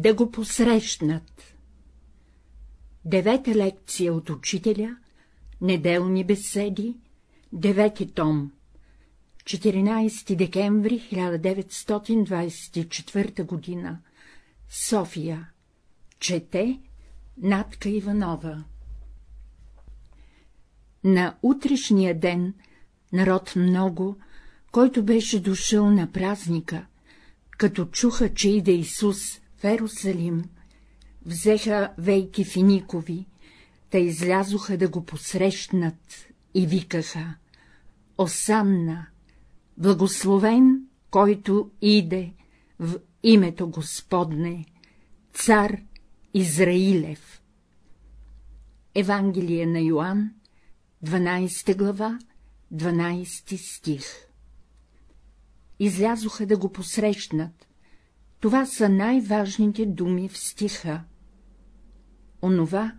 Да го посрещнат. Девета лекция от учителя, неделни беседи, девети том. 14 декември 1924 година. София. Чете Натка Иванова. На утрешния ден народ много, който беше дошъл на празника, като чуха, че иде Исус в Ерусалим, взеха вейки финикови, те излязоха да го посрещнат и викаха — Осанна, благословен, който иде в името Господне, цар Израилев. Евангелие на Йоанн, 12 глава, 12 стих Излязоха да го посрещнат. Това са най-важните думи в стиха. Онова,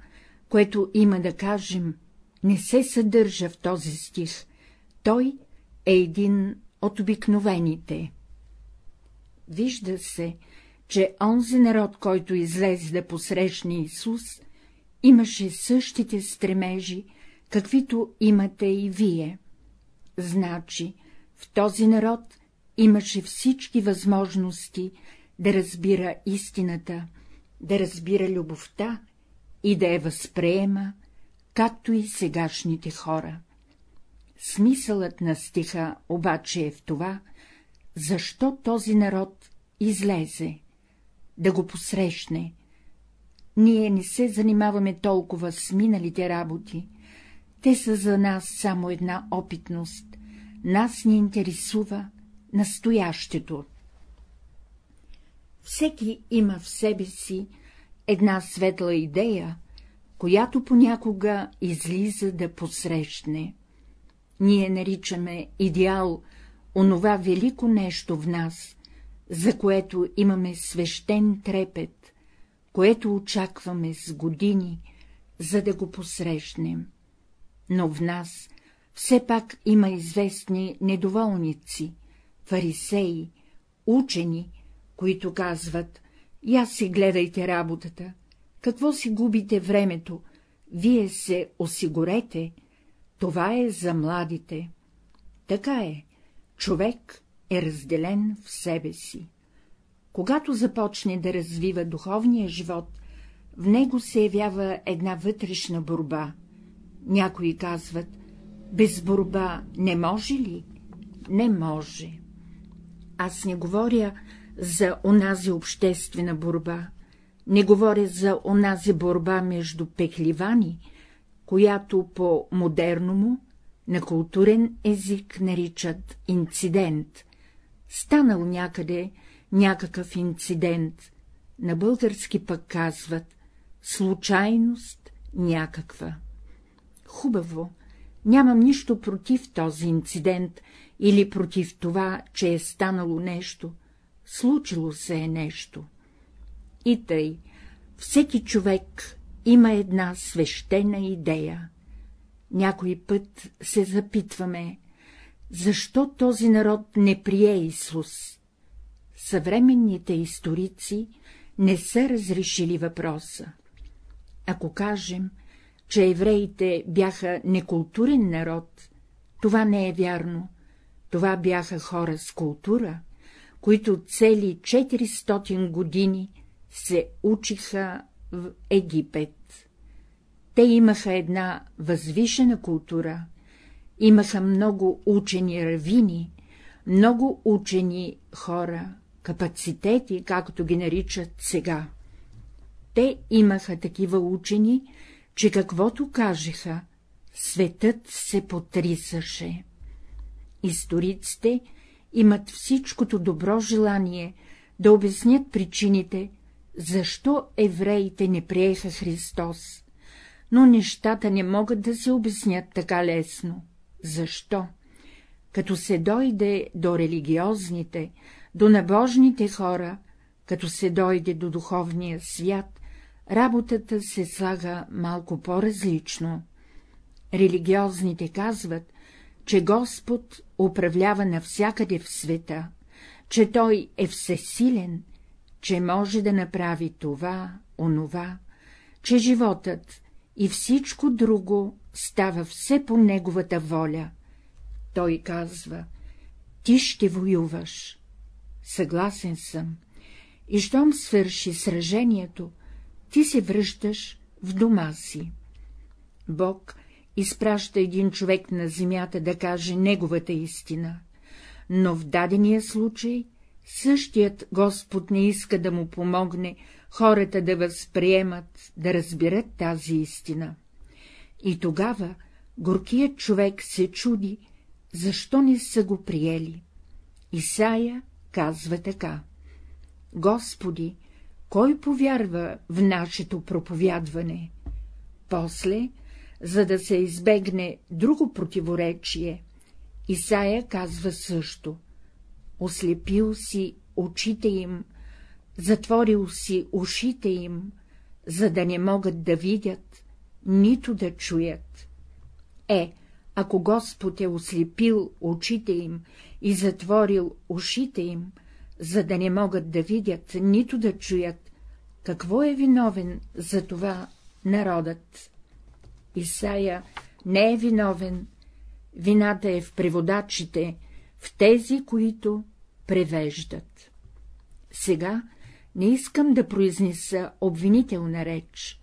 което има да кажем, не се съдържа в този стих. Той е един от обикновените. Вижда се, че онзи народ, който излезе да посрещне Исус, имаше същите стремежи, каквито имате и вие. Значи, в този народ имаше всички възможности да разбира истината, да разбира любовта и да я възприема, както и сегашните хора. Смисълът на стиха обаче е в това, защо този народ излезе, да го посрещне. Ние не се занимаваме толкова с миналите работи, те са за нас само една опитност, нас ни интересува настоящето. Всеки има в себе си една светла идея, която понякога излиза да посрещне. Ние наричаме идеал онова велико нещо в нас, за което имаме свещен трепет, което очакваме с години, за да го посрещнем. Но в нас все пак има известни недоволници, фарисеи, учени, които казват — я си гледайте работата, какво си губите времето, вие се осигурете, това е за младите. Така е, човек е разделен в себе си. Когато започне да развива духовния живот, в него се явява една вътрешна борба. Някои казват, без борба не може ли? Не може. Аз не говоря за онази обществена борба, не говоря за онази борба между пехливани, която по модерному на културен език наричат инцидент. Станал някъде някакъв инцидент, на български пък казват случайност някаква. Хубаво, нямам нищо против този инцидент или против това, че е станало нещо, случило се е нещо. И тъй, всеки човек има една свещена идея. Някой път се запитваме, защо този народ не прие Исус? Съвременните историци не са разрешили въпроса. Ако кажем, че евреите бяха некултурен народ, това не е вярно. Това бяха хора с култура, които цели 400 години се учиха в Египет. Те имаха една възвишена култура, имаха много учени равини, много учени хора, капацитети, както ги наричат сега. Те имаха такива учени, че каквото кажеха, светът се потрисаше. Историците имат всичкото добро желание да обяснят причините, защо евреите не приеха Христос, но нещата не могат да се обяснят така лесно. Защо? Като се дойде до религиозните, до набожните хора, като се дойде до духовния свят, работата се слага малко по-различно. Религиозните казват, че Господ управлява навсякъде в света, че Той е всесилен, че може да направи това, онова, че животът и всичко друго става все по неговата воля. Той казва — ти ще воюваш. Съгласен съм. И щом свърши сражението, ти се връщаш в дома си. Бог изпраща един човек на земята да каже неговата истина, но в дадения случай същият Господ не иска да му помогне хората да възприемат, да разберат тази истина. И тогава горкият човек се чуди, защо не са го приели. Исая казва така. Господи, кой повярва в нашето проповядване? После, за да се избегне друго противоречие, Исая казва също — ослепил си очите им, затворил си ушите им, за да не могат да видят, нито да чуят. Е, ако Господ е ослепил очите им и затворил ушите им, за да не могат да видят, нито да чуят, какво е виновен за това народът? Исая не е виновен, вината е в преводачите, в тези, които превеждат. Сега не искам да произнеса обвинителна реч,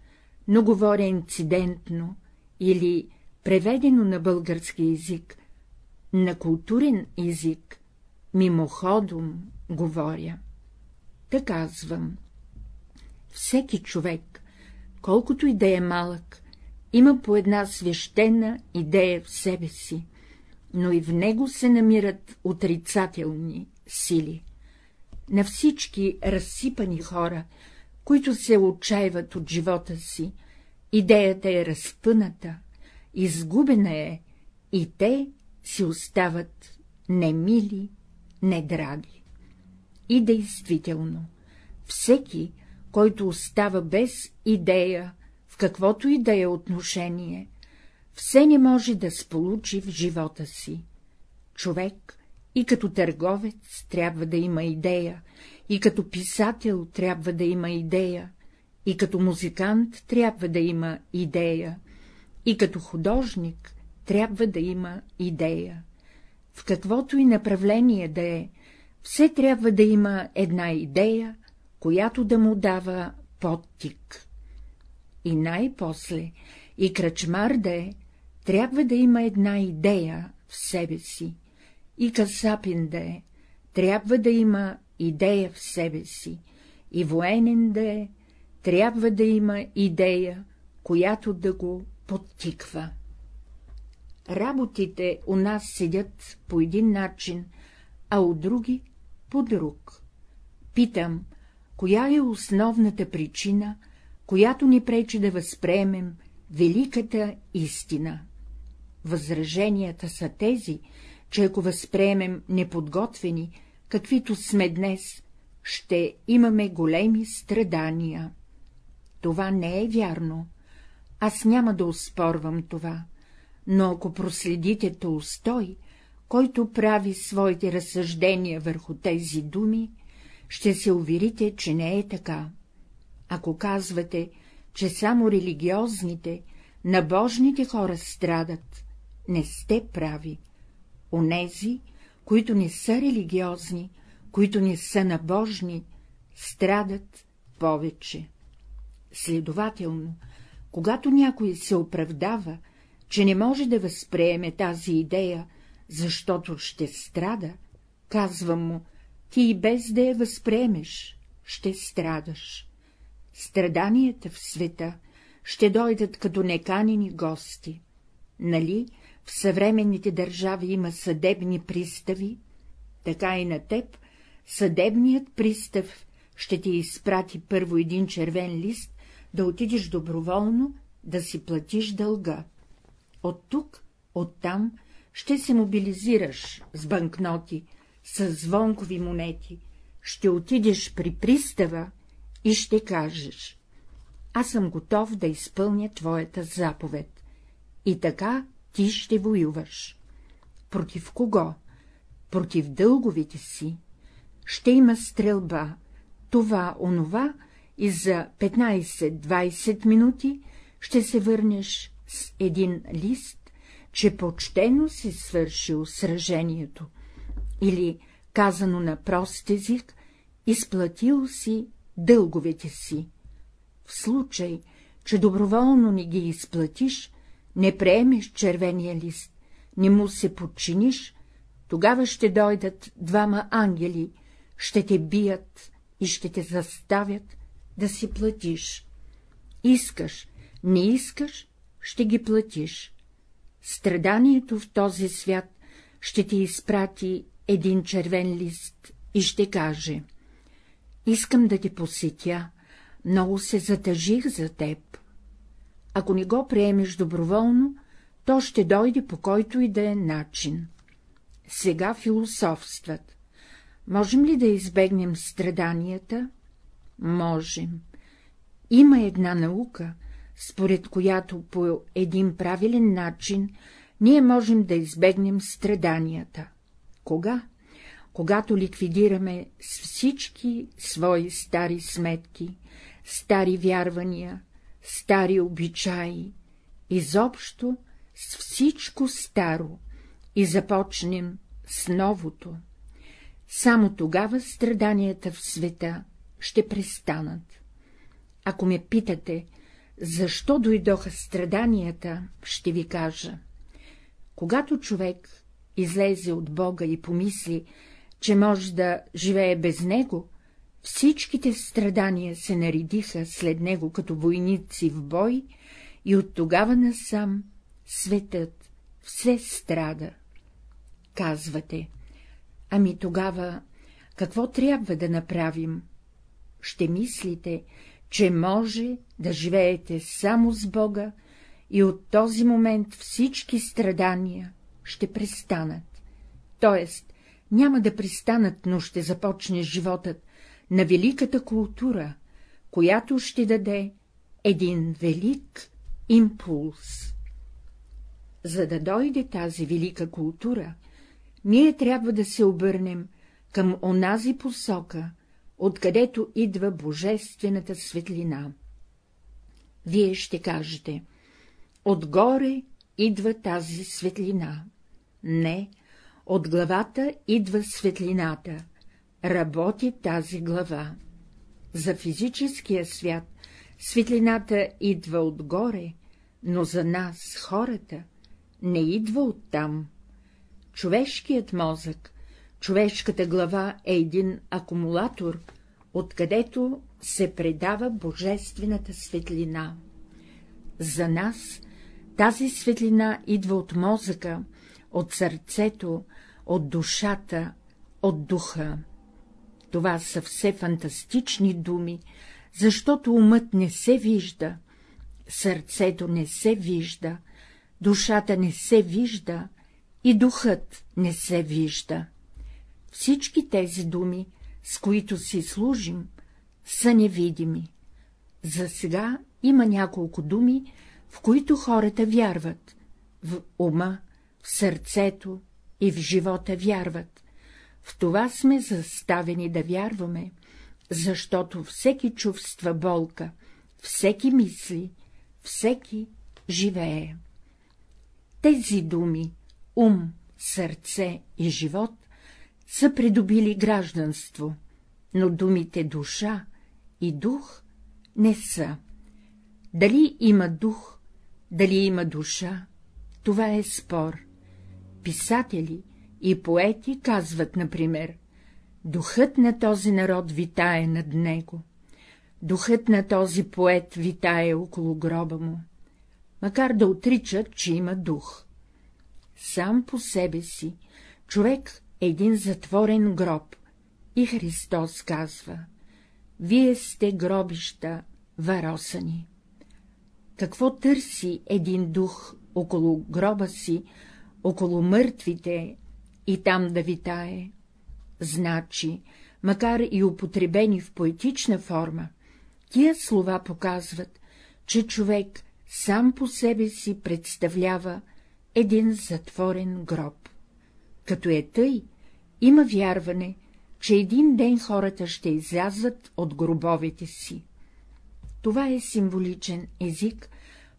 но говоря инцидентно или преведено на български език, на културен език, мимоходом говоря. Та казвам. Всеки човек, колкото и да е малък, има по една свещена идея в себе си, но и в него се намират отрицателни сили. На всички разсипани хора, които се отчаиват от живота си, идеята е разпъната, изгубена е, и те си остават немили, недраги. И действително, всеки, който остава без идея, в каквото и да е отношение, все не може да сполучи в живота си. Човек и като търговец трябва да има идея, и като писател трябва да има идея, и като музикант трябва да има идея, и като художник трябва да има идея. В каквото и направление да е, все трябва да има една идея, която да му дава подтик. И най-после, и кръчмар да е, трябва да има една идея в себе си, и касапин да е, трябва да има идея в себе си, и военен да е, трябва да има идея, която да го подтиква. Работите у нас седят по един начин, а у други по друг. Питам, коя е основната причина, която ни пречи да възприемем великата истина? Възраженията са тези, че ако възприемем неподготвени, каквито сме днес, ще имаме големи страдания. Това не е вярно. Аз няма да успорвам това, но ако проследите Толстой, който прави своите разсъждения върху тези думи, ще се уверите, че не е така. Ако казвате, че само религиозните, набожните хора страдат, не сте прави. Онези, които не са религиозни, които не са набожни, страдат повече. Следователно, когато някой се оправдава, че не може да възприеме тази идея, защото ще страда, казвам му, ти и без да я възприемеш, ще страдаш. Страданията в света ще дойдат като неканени гости. Нали, в съвременните държави има съдебни пристави, така и на теб съдебният пристав ще ти изпрати първо един червен лист, да отидеш доброволно, да си платиш дълга. От тук, оттам ще се мобилизираш с банкноти, с звонкови монети, ще отидеш при пристава и ще кажеш — аз съм готов да изпълня твоята заповед. И така ти ще воюваш. Против кого? Против дълговите си. Ще има стрелба, това, онова и за 15-20 минути ще се върнеш с един лист, че почтено си свършил сражението, или, казано на прост език, изплатил си дълговете си. В случай, че доброволно не ги изплатиш, не приемеш червения лист, не му се подчиниш, тогава ще дойдат двама ангели, ще те бият и ще те заставят да си платиш. Искаш, не искаш, ще ги платиш. Страданието в този свят ще ти изпрати един червен лист и ще каже — искам да те посетя, много се затъжих за теб. Ако не го приемеш доброволно, то ще дойде по който и да е начин. Сега философстват. Можем ли да избегнем страданията? Можем. Има една наука, според която по един правилен начин ние можем да избегнем страданията. Кога? Когато ликвидираме с всички свои стари сметки, стари вярвания, стари обичаи, изобщо с всичко старо и започнем с новото, само тогава страданията в света ще престанат. Ако ме питате, защо дойдоха страданията, ще ви кажа. Когато човек излезе от Бога и помисли, че може да живее без него, всичките страдания се наредиха след него като войници в бой и от тогава насам светът все страда. Казвате, ами тогава какво трябва да направим? Ще мислите, че може да живеете само с Бога и от този момент всички страдания ще престанат. Тоест, няма да престанат, но ще започне животът на великата култура, която ще даде един велик импулс. За да дойде тази велика култура, ние трябва да се обърнем към онази посока, откъдето идва божествената светлина. Вие ще кажете, отгоре идва тази светлина. Не, от главата идва светлината, работи тази глава. За физическия свят светлината идва отгоре, но за нас, хората, не идва оттам. Човешкият мозък, човешката глава е един акумулатор, откъдето се предава божествената светлина. За нас тази светлина идва от мозъка, от сърцето, от душата, от духа. Това са все фантастични думи, защото умът не се вижда, сърцето не се вижда, душата не се вижда и духът не се вижда. Всички тези думи, с които си служим, са невидими. За сега има няколко думи, в които хората вярват, в ума, в сърцето и в живота вярват. В това сме заставени да вярваме, защото всеки чувства болка, всеки мисли, всеки живее. Тези думи — ум, сърце и живот — са придобили гражданство, но думите душа и дух не са. Дали има дух, дали има душа, това е спор. Писатели и поети казват, например, духът на този народ витае над него, духът на този поет витае около гроба му, макар да отричат, че има дух. Сам по себе си човек е един затворен гроб и Христос казва — вие сте гробища, варосани. Какво търси един дух около гроба си, около мъртвите и там да витае? Значи, макар и употребени в поетична форма, тия слова показват, че човек сам по себе си представлява един затворен гроб. Като е тъй, има вярване, че един ден хората ще излязат от гробовете си. Това е символичен език,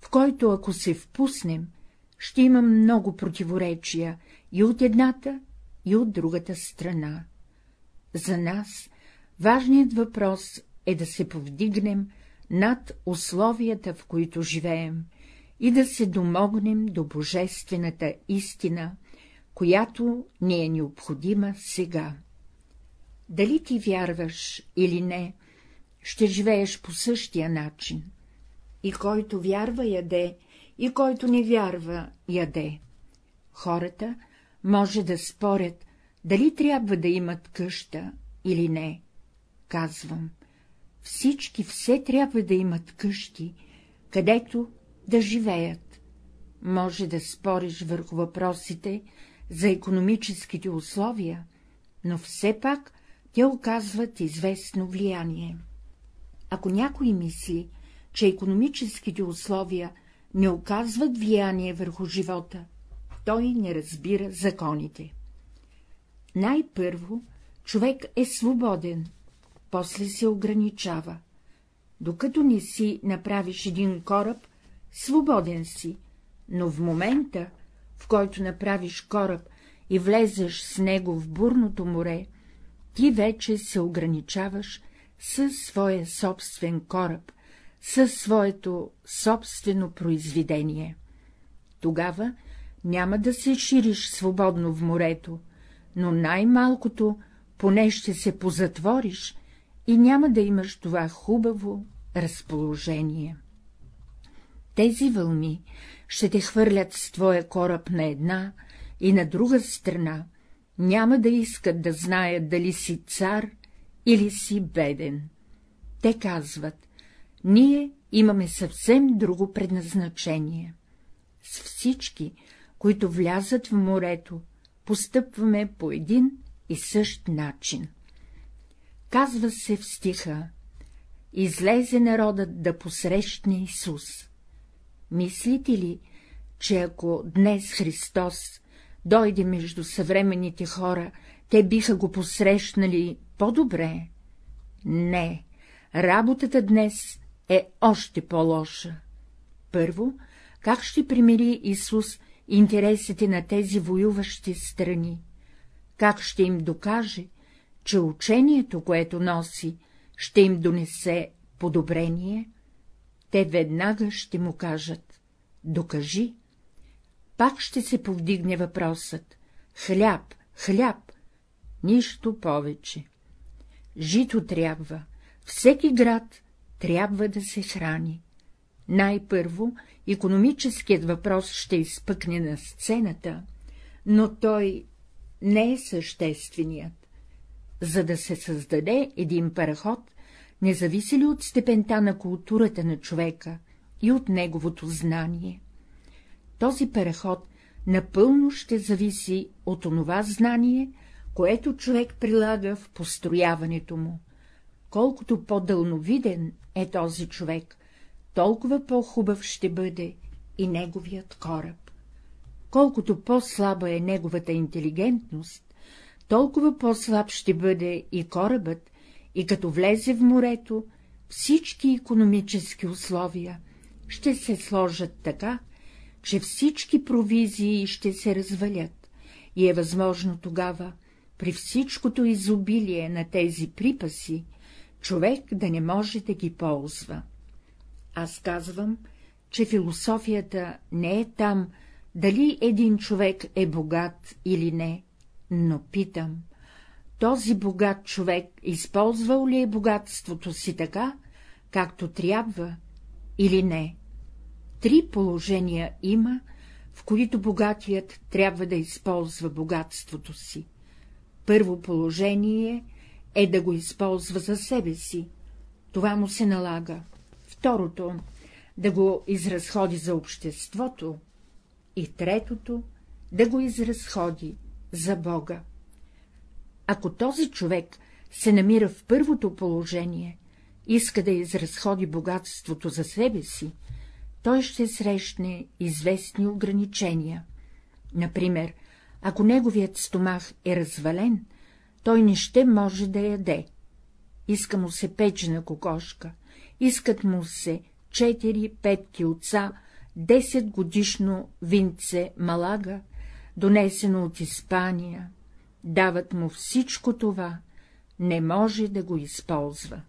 в който, ако се впуснем, ще има много противоречия и от едната, и от другата страна. За нас важният въпрос е да се повдигнем над условията, в които живеем, и да се домогнем до божествената истина, която ни е необходима сега. Дали ти вярваш или не, ще живееш по същия начин. И който вярва, яде, и който не вярва, яде. Хората може да спорят, дали трябва да имат къща или не. Казвам, всички все трябва да имат къщи, където да живеят. Може да спориш върху въпросите за економическите условия, но все пак те оказват известно влияние. Ако някой мисли, че економическите условия не оказват влияние върху живота, той не разбира законите. Най-първо човек е свободен, после се ограничава. Докато не си направиш един кораб, свободен си, но в момента, в който направиш кораб и влезеш с него в бурното море, ти вече се ограничаваш със своя собствен кораб, със своето собствено произведение. Тогава няма да се шириш свободно в морето, но най-малкото поне ще се позатвориш и няма да имаш това хубаво разположение. Тези вълни ще те хвърлят с твоя кораб на една и на друга страна, няма да искат да знаят дали си цар или си беден. Те казват, ние имаме съвсем друго предназначение. С всички, които влязат в морето, постъпваме по един и същ начин. Казва се в стиха Излезе народът да посрещне Исус. Мислите ли, че ако днес Христос дойде между съвременните хора, те биха го посрещнали по-добре? Не, работата днес е още по-лоша. Първо, как ще примири Исус интересите на тези воюващи страни? Как ще им докаже, че учението, което носи, ще им донесе подобрение? Те веднага ще му кажат — докажи. Пак ще се повдигне въпросът — хляб, хляб, нищо повече. Жито трябва, всеки град трябва да се храни. Най-първо економическият въпрос ще изпъкне на сцената, но той не е същественият. За да се създаде един параход, не ли от степента на културата на човека и от неговото знание? Този параход напълно ще зависи от онова знание, което човек прилага в построяването му. Колкото по-дълновиден е този човек, толкова по-хубав ще бъде и неговият кораб. Колкото по-слаба е неговата интелигентност, толкова по-слаб ще бъде и корабът, и като влезе в морето, всички економически условия ще се сложат така, че всички провизии ще се развалят, и е възможно тогава, при всичкото изобилие на тези припаси, човек да не може да ги ползва. Аз казвам, че философията не е там, дали един човек е богат или не, но питам, този богат човек използвал ли е богатството си така, както трябва, или не? Три положения има, в които богатият трябва да използва богатството си. Първо положение е да го използва за себе си. Това му се налага. Второто — да го изразходи за обществото. И третото — да го изразходи за Бога. Ако този човек се намира в първото положение, иска да изразходи богатството за себе си, той ще срещне известни ограничения. Например, ако неговият стомах е развален, той не ще може да яде. Иска му се печена кокошка, искат му се 4-5 килца, 10 годишно винце малага, донесено от Испания, дават му всичко това, не може да го използва.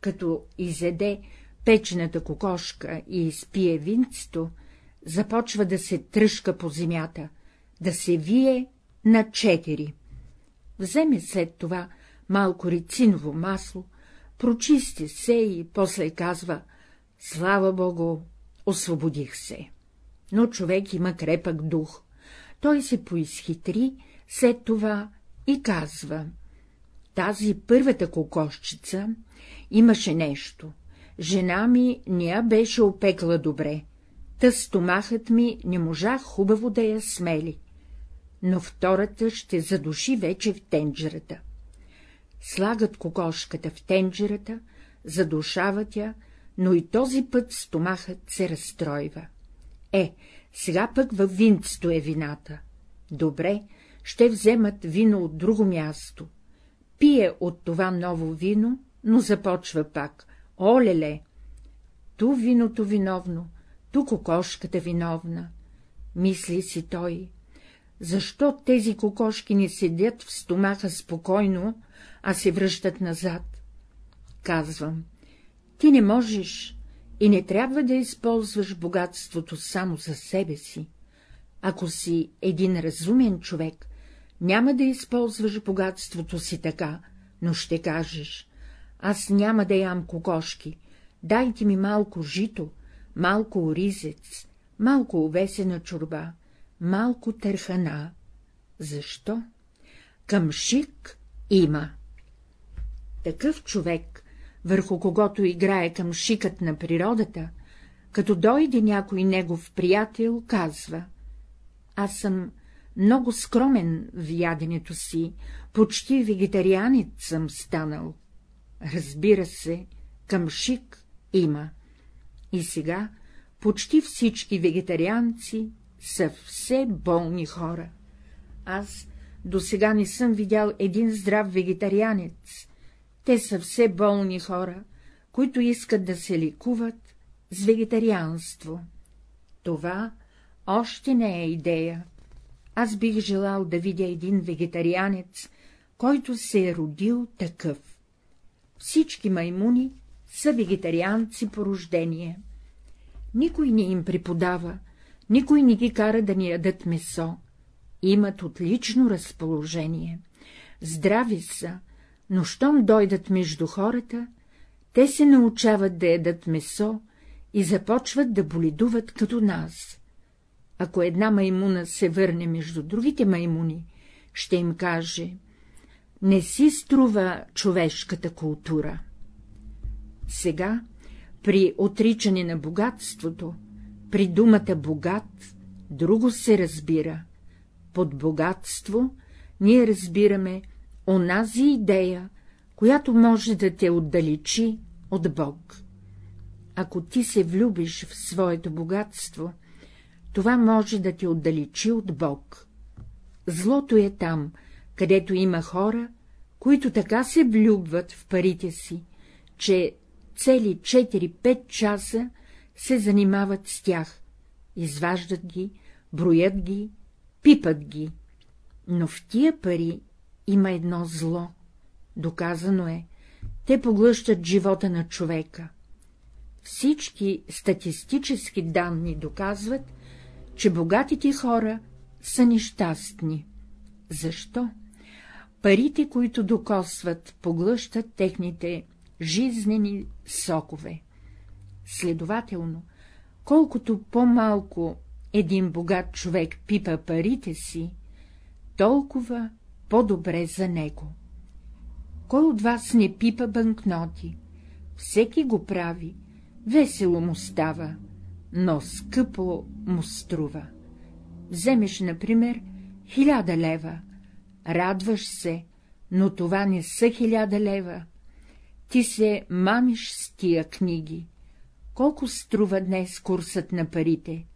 Като изеде печената кокошка и изпие винцето, започва да се тръжка по земята, да се вие на четири. Вземе след това малко рециново масло, прочисти се и после казва — слава Богу, освободих се. Но човек има крепък дух. Той се поизхитри след това и казва — тази първата кокошчица имаше нещо. Жена ми не я беше опекла добре, та стомахът ми не можах хубаво да я смели, но втората ще задуши вече в тенджерата. Слагат кокошката в тенджерата, задушават я, но и този път стомахът се разстройва. Е, сега пък във винцето е вината. Добре, ще вземат вино от друго място. Пие от това ново вино, но започва пак. Олеле! Ту виното виновно, ту кокошката виновна. Мисли си той. Защо тези кокошки не седят в стомаха спокойно, а се връщат назад? Казвам, ти не можеш и не трябва да използваш богатството само за себе си. Ако си един разумен човек, няма да използваш богатството си така, но ще кажеш — аз няма да ям кокошки, дайте ми малко жито, малко оризец, малко овесена чорба, малко търхана. Защо? Къмшик има. Такъв човек, върху когото играе към шикът на природата, като дойде някой негов приятел, казва — аз съм много скромен в яденето си, почти вегетарианец съм станал. Разбира се, към шик има. И сега почти всички вегетарианци са все болни хора. Аз до сега не съм видял един здрав вегетарианец. Те са все болни хора, които искат да се ликуват с вегетарианство. Това още не е идея. Аз бих желал да видя един вегетарианец, който се е родил такъв. Всички маймуни са вегетарианци по рождение. Никой не им преподава, никой не ги кара да ни ядат месо. Имат отлично разположение. Здрави са, но щом дойдат между хората, те се научават да ядат месо и започват да боледуват като нас. Ако една маймуна се върне между другите маймуни, ще им каже — не си струва човешката култура. Сега, при отричане на богатството, при думата богат, друго се разбира. Под богатство ние разбираме онази идея, която може да те отдалечи от Бог. Ако ти се влюбиш в своето богатство, това може да те отдалечи от Бог. Злото е там, където има хора, които така се влюбват в парите си, че цели 4-5 часа се занимават с тях, изваждат ги, броят ги, пипат ги. Но в тия пари има едно зло. Доказано е, те поглъщат живота на човека. Всички статистически данни доказват, че богатите хора са нещастни. Защо? Парите, които докосват, поглъщат техните жизнени сокове. Следователно, колкото по-малко един богат човек пипа парите си, толкова по-добре за него. Кой от вас не пипа банкноти? Всеки го прави, весело му става, но скъпо му струва. Вземеш, например, хиляда лева, радваш се, но това не са хиляда лева. Ти се мамиш с тия книги. Колко струва днес курсът на парите?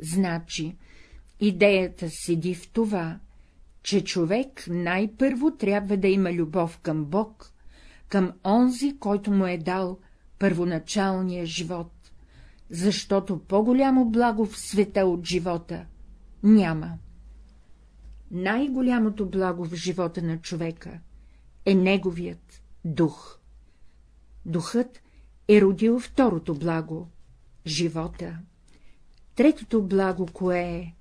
Значи, идеята седи в това, че човек най-първо трябва да има любов към Бог, към онзи, който му е дал първоначалния живот, защото по-голямо благо в света от живота няма. Най-голямото благо в живота на човека е неговият дух. Духът е родил второто благо — живота. Третото благо кое е?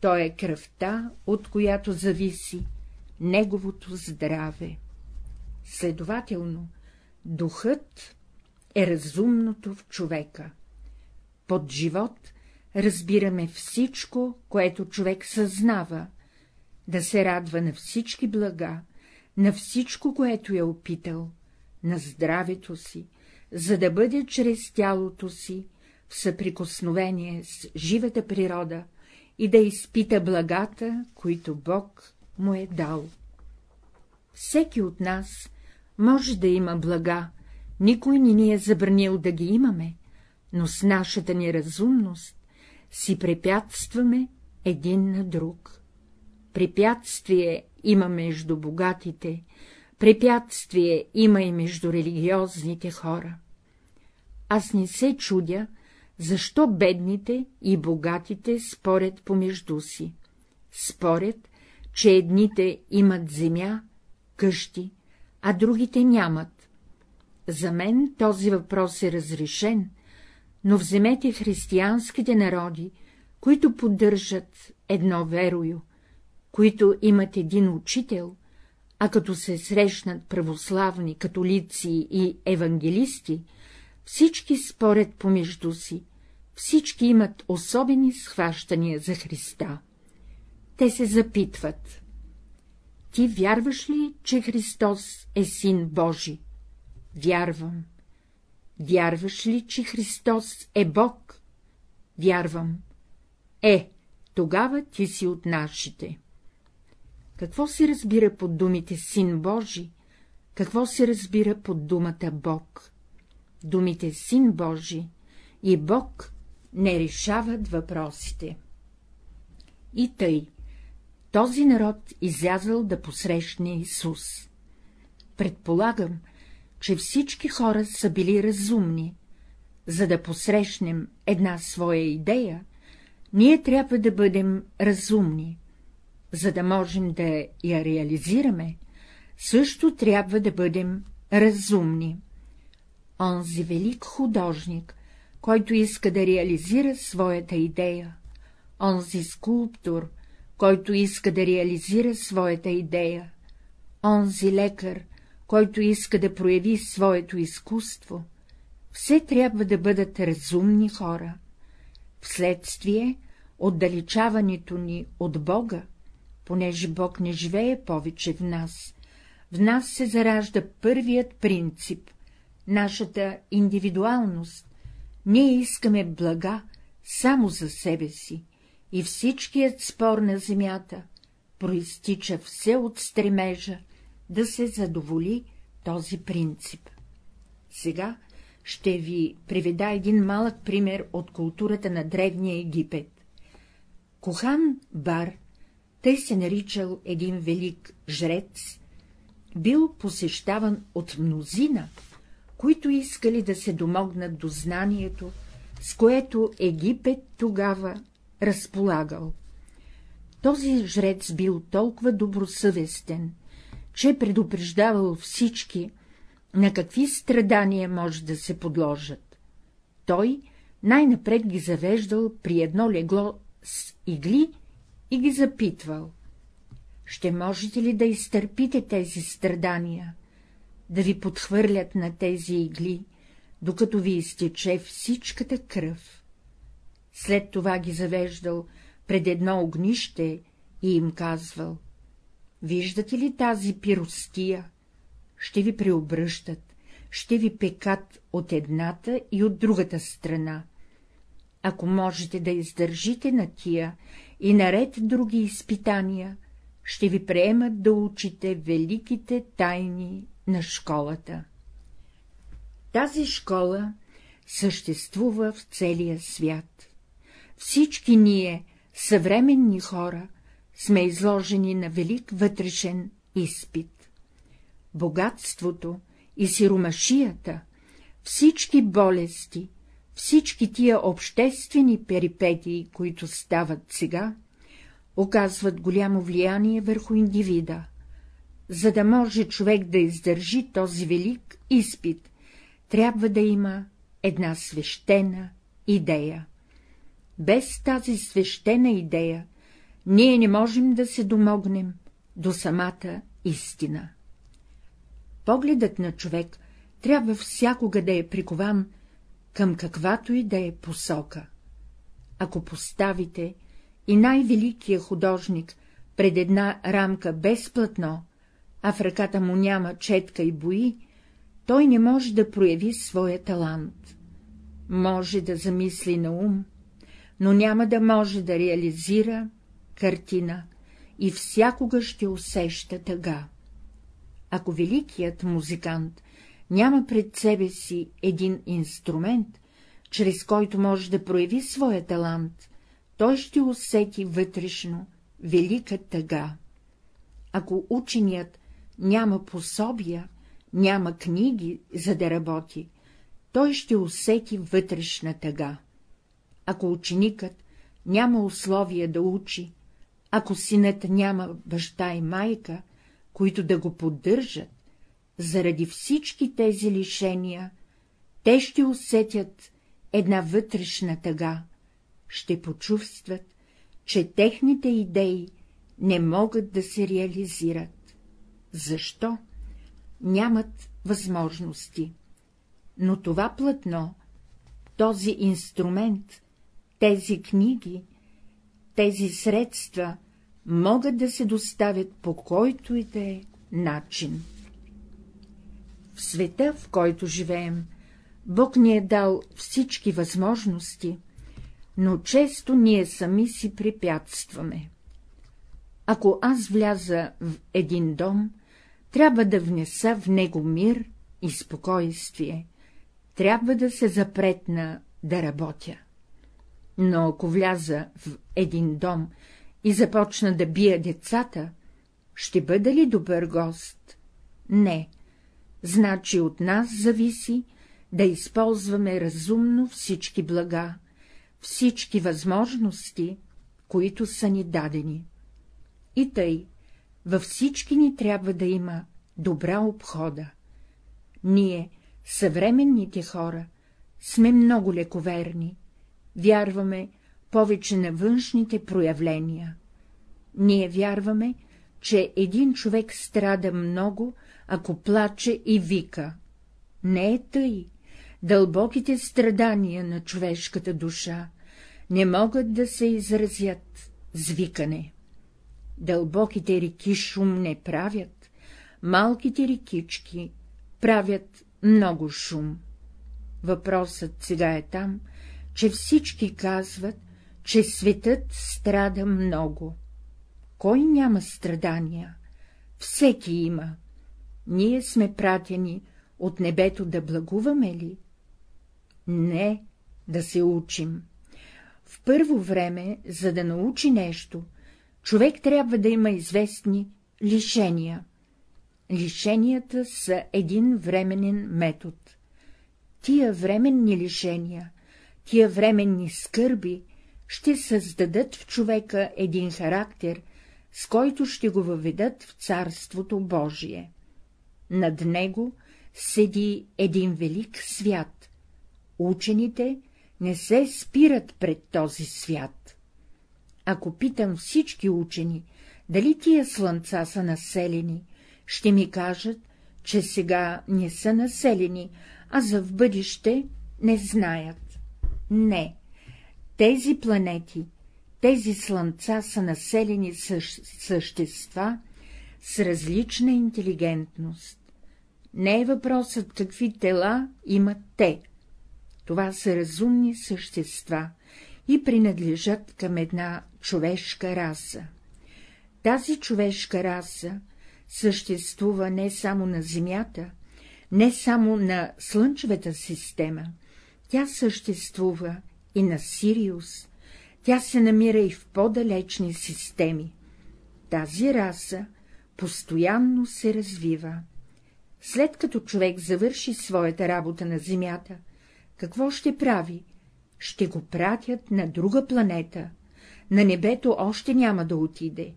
То е кръвта, от която зависи неговото здраве. Следователно, духът е разумното в човека. Под живот разбираме всичко, което човек съзнава, да се радва на всички блага, на всичко, което е опитал, на здравето си, за да бъде чрез тялото си в съприкосновение с живата природа и да изпита благата, които Бог му е дал. Всеки от нас може да има блага, никой не ни е забранил да ги имаме, но с нашата неразумност си препятстваме един на друг. Препятствие има между богатите, препятствие има и между религиозните хора. Аз не се чудя, защо бедните и богатите спорят помежду си. Спорят, че едните имат земя, къщи, а другите нямат. За мен този въпрос е разрешен, но вземете християнските народи, които поддържат едно верою, които имат един учител, а като се срещнат православни, католици и евангелисти, всички спорят помежду си, всички имат особени схващания за Христа. Те се запитват. Ти вярваш ли, че Христос е син Божи? Вярвам. Вярваш ли, че Христос е Бог? Вярвам. Е, тогава ти си от нашите. Какво се разбира под думите Син Божи? Какво се разбира под думата Бог? Думите Син Божи и Бог не решават въпросите. И тъй, този народ излязъл да посрещне Исус. Предполагам, че всички хора са били разумни. За да посрещнем една своя идея, ние трябва да бъдем разумни. За да можем да я реализираме, също трябва да бъдем разумни. Онзи велик художник, който иска да реализира своята идея, онзи скулптор, който иска да реализира своята идея, онзи лекар, който иска да прояви своето изкуство, все трябва да бъдат разумни хора. Вследствие отдалечаването ни от Бога, понеже Бог не живее повече в нас, в нас се заражда първият принцип — нашата индивидуалност. Ние искаме блага само за себе си, и всичкият спор на земята проистича все от стремежа да се задоволи този принцип. Сега ще ви приведа един малък пример от културата на древния Египет. Кохан Бар, тъй се наричал един велик жрец, бил посещаван от мнозина, които искали да се домогнат до знанието, с което Египет тогава разполагал. Този жрец бил толкова добросъвестен, че предупреждавал всички, на какви страдания може да се подложат. Той най-напред ги завеждал при едно легло с игли и ги запитвал. Ще можете ли да изтърпите тези страдания, да ви подхвърлят на тези игли, докато ви изтече всичката кръв? След това ги завеждал пред едно огнище и им казвал Виждате ли тази пиростия? Ще ви преобръщат, ще ви пекат от едната и от другата страна. Ако можете да издържите на тия и наред други изпитания, ще ви приемат да учите великите тайни на школата. Тази школа съществува в целия свят. Всички ние, съвременни хора, сме изложени на велик вътрешен изпит. Богатството и сиромашията, всички болести, всички тия обществени перипетии, които стават сега, оказват голямо влияние върху индивида. За да може човек да издържи този велик изпит, трябва да има една свещена идея. Без тази свещена идея ние не можем да се домогнем до самата истина. Погледът на човек трябва всякога да е прикован към каквато и да е посока. Ако поставите и най-великия художник пред една рамка без платно, а в ръката му няма четка и бои, той не може да прояви своя талант. Може да замисли на ум, но няма да може да реализира картина и всякога ще усеща тъга. Ако великият музикант няма пред себе си един инструмент, чрез който може да прояви своя талант, той ще усети вътрешно велика тъга. Ако ученият няма пособия, няма книги, за да работи, той ще усети вътрешна тъга. Ако ученикът няма условия да учи, ако синът няма баща и майка, които да го поддържат, заради всички тези лишения, те ще усетят една вътрешна тъга, ще почувстват, че техните идеи не могат да се реализират. Защо? Нямат възможности. Но това платно, този инструмент, тези книги, тези средства могат да се доставят по който и да е начин. В света, в който живеем, Бог ни е дал всички възможности, но често ние сами си препятстваме. Ако аз вляза в един дом, трябва да внеса в него мир и спокойствие, трябва да се запретна да работя. Но ако вляза в един дом и започна да бия децата, ще бъда ли добър гост? Не. Значи от нас зависи да използваме разумно всички блага, всички възможности, които са ни дадени. И тъй, във всички ни трябва да има добра обхода. Ние, съвременните хора, сме много лековерни, вярваме повече на външните проявления. Ние вярваме, че един човек страда много, ако плаче и вика. Не е тъй. Дълбоките страдания на човешката душа не могат да се изразят с викане. Дълбоките реки шум не правят, малките рекички правят много шум. Въпросът сега е там, че всички казват, че светът страда много. Кой няма страдания? Всеки има. Ние сме пратени от небето да благуваме ли? Не, да се учим. В първо време, за да научи нещо, човек трябва да има известни лишения. Лишенията са един временен метод. Тия временни лишения, тия временни скърби ще създадат в човека един характер, с който ще го въведат в Царството Божие. Над него седи един велик свят. Учените не се спират пред този свят. Ако питам всички учени, дали тия слънца са населени, ще ми кажат, че сега не са населени, а за в бъдеще не знаят. Не, тези планети, тези слънца са населени същества с различна интелигентност. Не е въпросът какви тела имат те. Това са разумни същества и принадлежат към една човешка раса. Тази човешка раса съществува не само на Земята, не само на Слънчевата система, тя съществува и на Сириус, тя се намира и в по-далечни системи. Тази раса постоянно се развива. След като човек завърши своята работа на Земята, какво ще прави? Ще го пратят на друга планета. На небето още няма да отиде.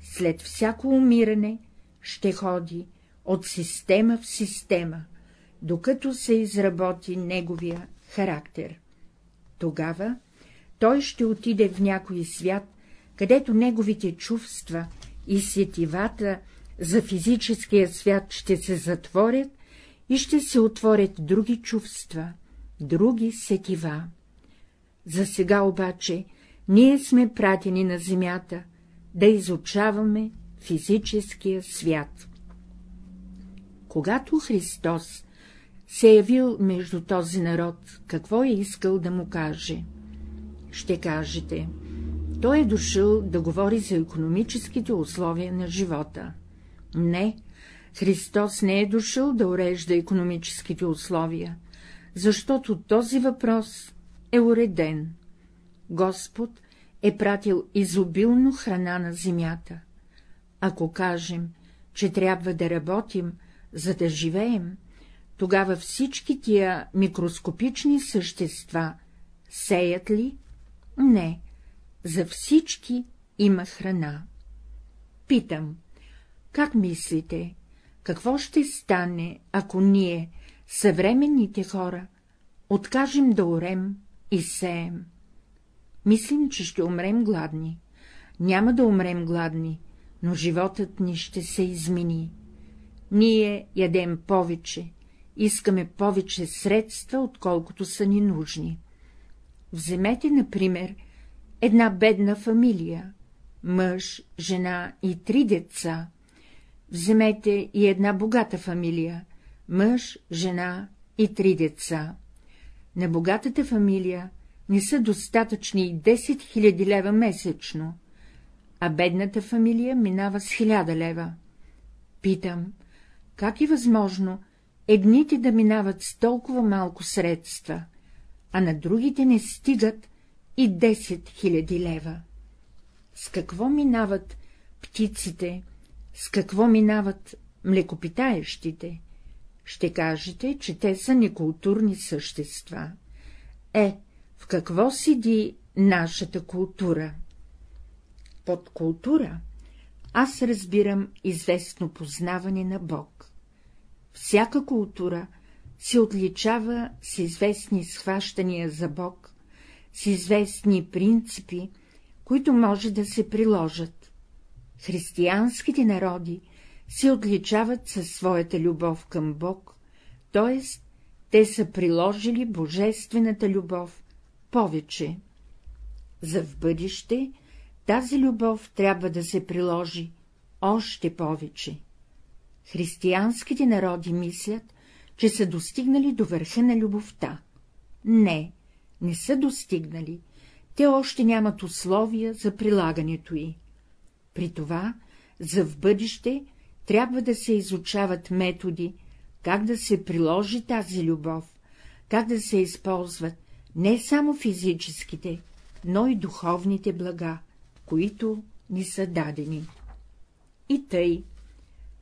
След всяко умиране ще ходи от система в система, докато се изработи неговия характер. Тогава той ще отиде в някой свят, където неговите чувства и сетивата за физическия свят ще се затворят и ще се отворят други чувства, други сетива. За сега обаче ние сме пратени на земята да изучаваме физическия свят. Когато Христос се е явил между този народ, какво е искал да му каже? Ще кажете, той е дошъл да говори за економическите условия на живота. Не, Христос не е дошъл да урежда економическите условия, защото този въпрос е уреден. Господ е пратил изобилно храна на земята. Ако кажем, че трябва да работим, за да живеем, тогава всички тия микроскопични същества сеят ли? Не, за всички има храна. Питам, как мислите, какво ще стане, ако ние, съвременните хора, откажем да орем и сеем? Мислим, че ще умрем гладни. Няма да умрем гладни, но животът ни ще се измени. Ние ядем повече, искаме повече средства, отколкото са ни нужни. Вземете, например, една бедна фамилия — мъж, жена и три деца. Вземете и една богата фамилия — мъж, жена и три деца. На богатата фамилия не са достатъчни и 10 000 лева месечно, а бедната фамилия минава с 1000 лева. Питам, как е възможно едните да минават с толкова малко средства, а на другите не стигат и 10 000 лева? С какво минават птиците, с какво минават млекопитаещите? Ще кажете, че те са некултурни същества. Е, в какво седи нашата култура? Под култура аз разбирам известно познаване на Бог. Всяка култура се отличава с известни схващания за Бог, с известни принципи, които може да се приложат. Християнските народи се отличават със своята любов към Бог, т.е. те са приложили божествената любов повече. За в бъдеще тази любов трябва да се приложи още повече. Християнските народи мислят, че са достигнали до върха на любовта. Не, не са достигнали, те още нямат условия за прилагането й. При това, за в бъдеще, трябва да се изучават методи, как да се приложи тази любов, как да се използват не само физическите, но и духовните блага, които ни са дадени. И тъй,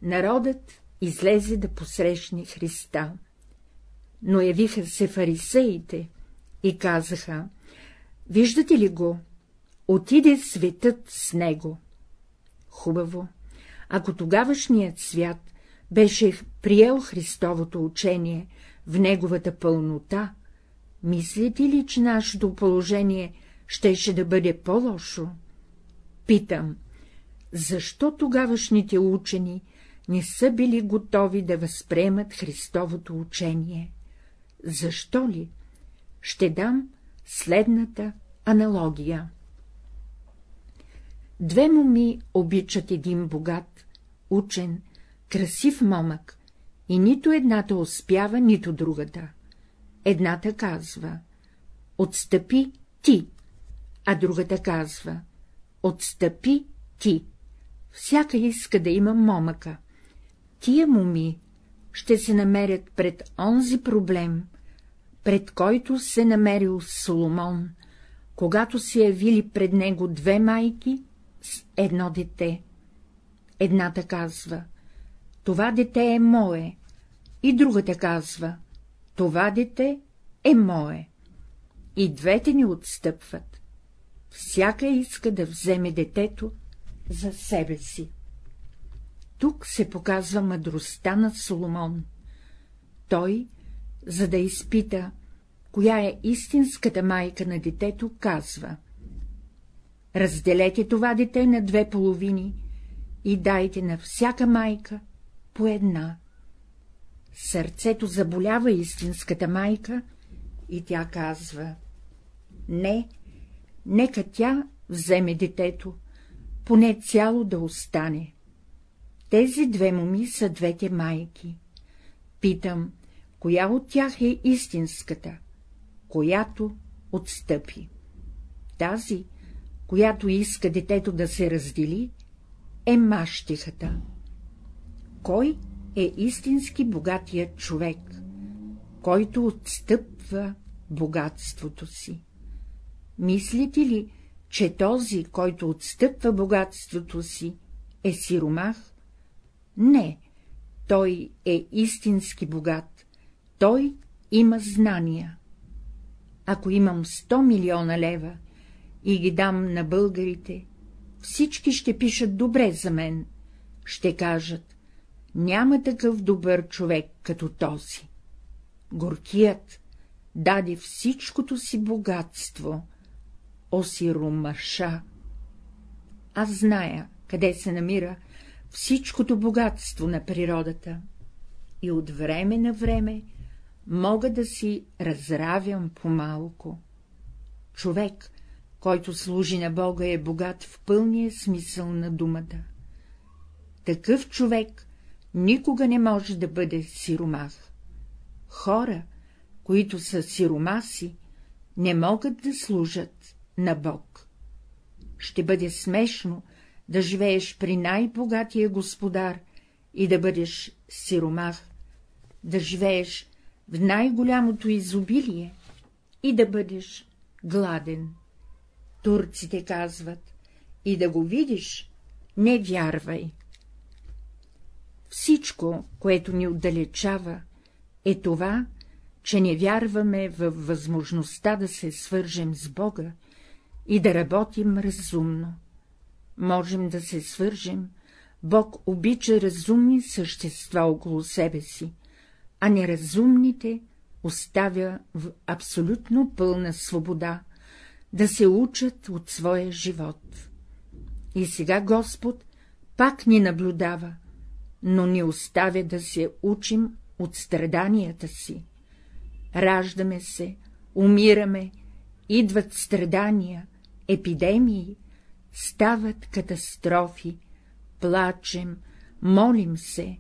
народът излезе да посрещне Христа. Но явиха се фарисеите и казаха, виждате ли го, отиде светът с него. Хубаво, ако тогавашният свят беше приел Христовото учение в неговата пълнота, мислите ли, че нашето положение щеше да бъде по-лошо? Питам, защо тогавашните учени не са били готови да възприемат Христовото учение? Защо ли? Ще дам следната аналогия. Две моми обичат един богат, учен, красив момък, и нито едната успява, нито другата. Едната казва — отстъпи ти, а другата казва — отстъпи ти. Всяка иска да има момъка. Тия моми ще се намерят пред онзи проблем, пред който се намерил Соломон, когато се явили пред него две майки с едно дете. едната казва — това дете е мое, и другата казва — това дете е мое. И двете ни отстъпват. Всяка иска да вземе детето за себе си. Тук се показва мъдростта на Соломон. Той, за да изпита, коя е истинската майка на детето, казва — разделете това дете на две половини и дайте на всяка майка по една. Сърцето заболява истинската майка и тя казва — не, нека тя вземе детето, поне цяло да остане. Тези две моми са двете майки. Питам, коя от тях е истинската, която отстъпи? Тази, която иска детето да се раздели, е мащихата. Кой е истински богатият човек, който отстъпва богатството си? Мислите ли, че този, който отстъпва богатството си, е сиромах? Не, той е истински богат, той има знания. Ако имам 100 милиона лева и ги дам на българите, всички ще пишат добре за мен, ще кажат, няма такъв добър човек като този. Горкият даде всичкото си богатство, осиромаша. Аз зная, къде се намира всичкото богатство на природата и от време на време мога да си разравям по-малко. Човек, който служи на Бога, е богат в пълния смисъл на думата. Такъв човек никога не може да бъде сиромах. Хора, които са сиромаси, не могат да служат на Бог. Ще бъде смешно да живееш при най-богатия господар и да бъдеш сиромах, да живееш в най-голямото изобилие и да бъдеш гладен. Турците казват, и да го видиш, не вярвай. Всичко, което ни отдалечава, е това, че не вярваме във възможността да се свържем с Бога и да работим разумно. Можем да се свържем, Бог обича разумни същества около себе си, а неразумните оставя в абсолютно пълна свобода, да се учат от своя живот. И сега Господ пак ни наблюдава, но ни оставя да се учим от страданията си. Раждаме се, умираме, идват страдания, епидемии, стават катастрофи, плачем, молим се,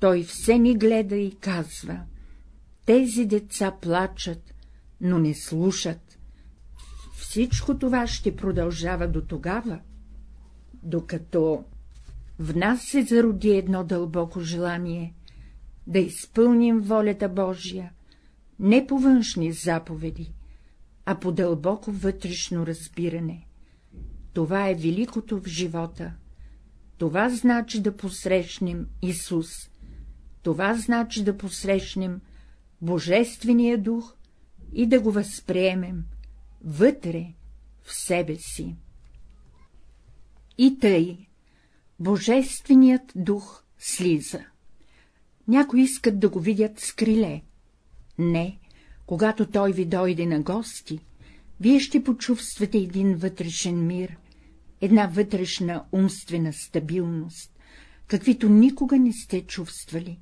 той все ни гледа и казва — тези деца плачат, но не слушат. Всичко това ще продължава до тогава, докато в нас се зароди едно дълбоко желание да изпълним волята Божия, не по външни заповеди, а по дълбоко вътрешно разбиране. Това е великото в живота. Това значи да посрещнем Исус. Това значи да посрещнем Божествения дух и да го възприемем вътре в себе си. И тъй, Божественият дух слиза. Някои искат да го видят с криле. Не, когато той ви дойде на гости, вие ще почувствате един вътрешен мир, една вътрешна умствена стабилност, каквито никога не сте чувствали.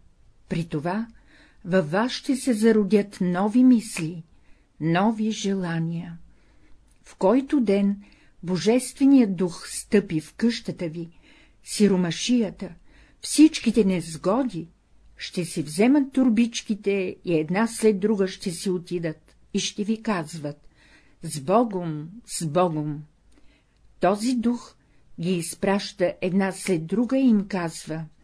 При това във вас ще се зародят нови мисли, нови желания. В който ден Божественият дух стъпи в къщата ви, сиромашията, всичките незгоди, ще си вземат турбичките и една след друга ще си отидат и ще ви казват — с Богом, с Богом. Този дух ги изпраща една след друга и им казва —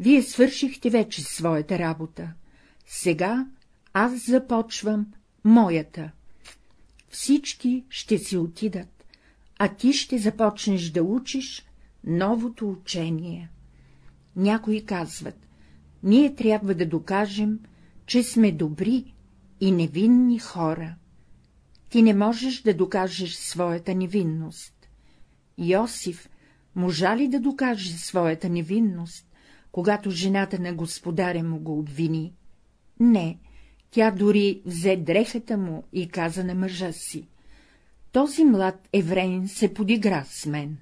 вие свършихте вече своята работа, сега аз започвам моята. Всички ще си отидат, а ти ще започнеш да учиш новото учение. Някои казват, ние трябва да докажем, че сме добри и невинни хора. Ти не можеш да докажеш своята невинност. Йосиф можа ли да докаже своята невинност, когато жената на господаря му го обвини? Не, тя дори взе дрехата му и каза на мъжа си. Този млад евреин се подигра с мен.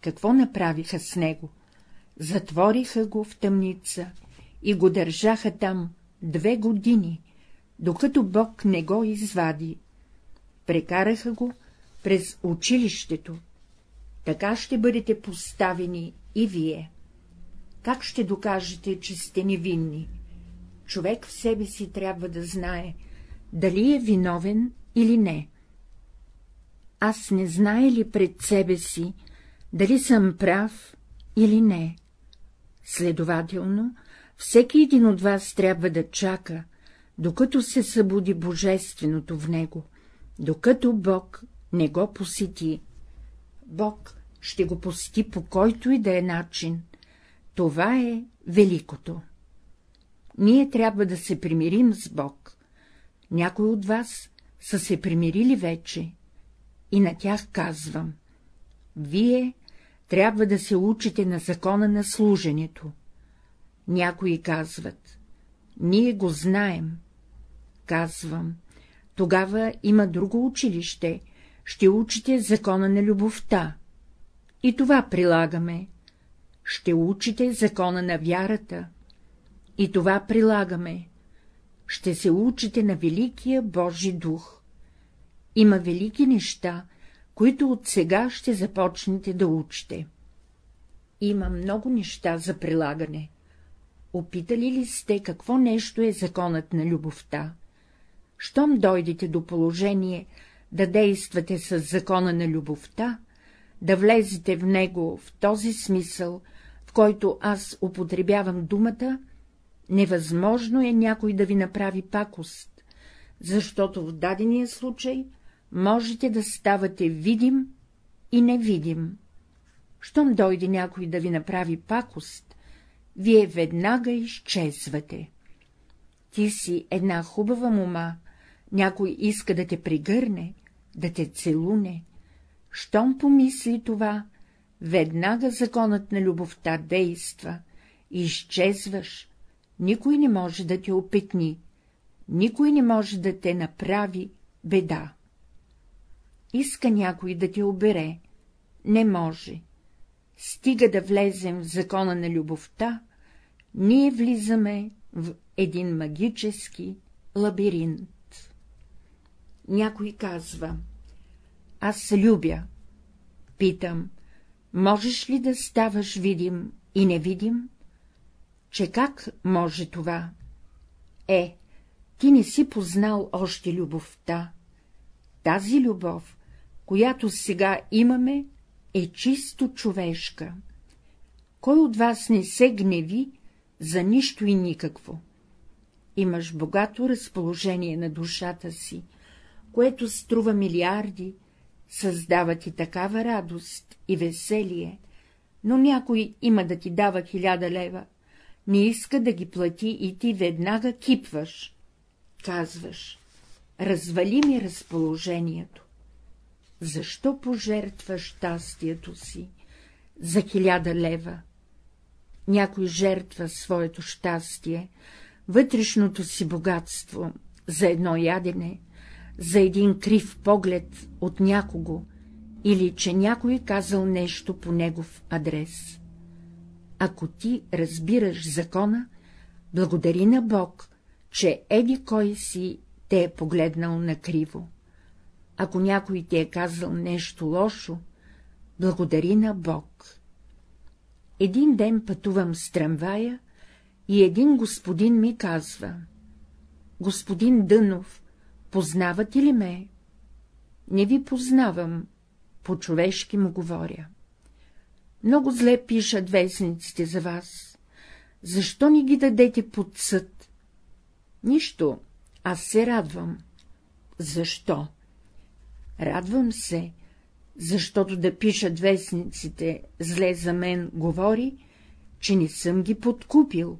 Какво направиха с него? Затвориха го в тъмница и го държаха там две години, докато Бог не го извади. Прекараха го през училището. Така ще бъдете поставени и вие. Как ще докажете, че сте невинни? Човек в себе си трябва да знае, дали е виновен или не. Аз не знае ли пред себе си, дали съм прав или не? Следователно, всеки един от вас трябва да чака, докато се събуди божественото в него, докато Бог не го посети. Бог ще го посети по който и да е начин. Това е великото. Ние трябва да се примирим с Бог. Някои от вас са се примирили вече, и на тях казвам. Вие трябва да се учите на закона на служенето. Някои казват, ние го знаем. Казвам, тогава има друго училище, ще учите закона на любовта. И това прилагаме. Ще учите закона на вярата. И това прилагаме. Ще се учите на Великия Божи дух. Има велики неща, които от сега ще започнете да учите. Има много неща за прилагане. Опитали ли сте какво нещо е законът на любовта? Щом дойдете до положение да действате с закона на любовта, да влезете в него в този смисъл, в който аз употребявам думата, невъзможно е някой да ви направи пакост, защото в дадения случай можете да ставате видим и невидим. Щом дойде някой да ви направи пакост, вие веднага изчезвате. Ти си една хубава мома, някой иска да те пригърне, да те целуне. Щом помисли това, веднага законът на любовта действа, изчезваш, никой не може да те опетни, никой не може да те направи беда. Иска някой да те обере, не може. Стига да влезем в закона на любовта, ние влизаме в един магически лабиринт. Някой казва, аз любя. Питам, можеш ли да ставаш видим и невидим? Че как може това? Е, ти не си познал още любовта. Тази любов, която сега имаме, е чисто човешка. Кой от вас не се гневи за нищо и никакво? Имаш богато разположение на душата си, което струва милиарди, създава ти такава радост и веселие, но някой има да ти дава хиляда лева, не иска да ги плати и ти веднага кипваш. Казваш, развали ми разположението. Защо пожертваш щастието си за хиляда лева? Някой жертва своето щастие, вътрешното си богатство за едно ядене, за един крив поглед от някого или че някой казал нещо по негов адрес. Ако ти разбираш закона, благодари на Бог, че еди кой си те е погледнал накриво. Ако някой ти е казал нещо лошо, благодари на Бог. Един ден пътувам с трамвая и един господин ми казва — Господин Дънов, познавате ли ме? Не ви познавам, по-човешки му говоря. Много зле пишат вестниците за вас. Защо ни ги дадете под съд? Нищо, аз се радвам. Защо? Радвам се, защото да пишат вестниците зле за мен говори, че не съм ги подкупил.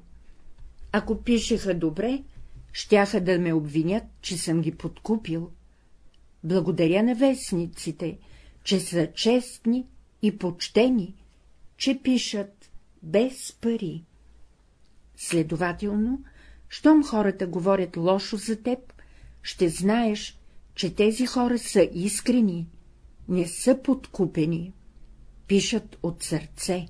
Ако пишеха добре, щяха да ме обвинят, че съм ги подкупил. Благодаря на вестниците, че са честни и почтени, че пишат без пари. Следователно, щом хората говорят лошо за теб, ще знаеш, че тези хора са искрени, не са подкупени, пишат от сърце.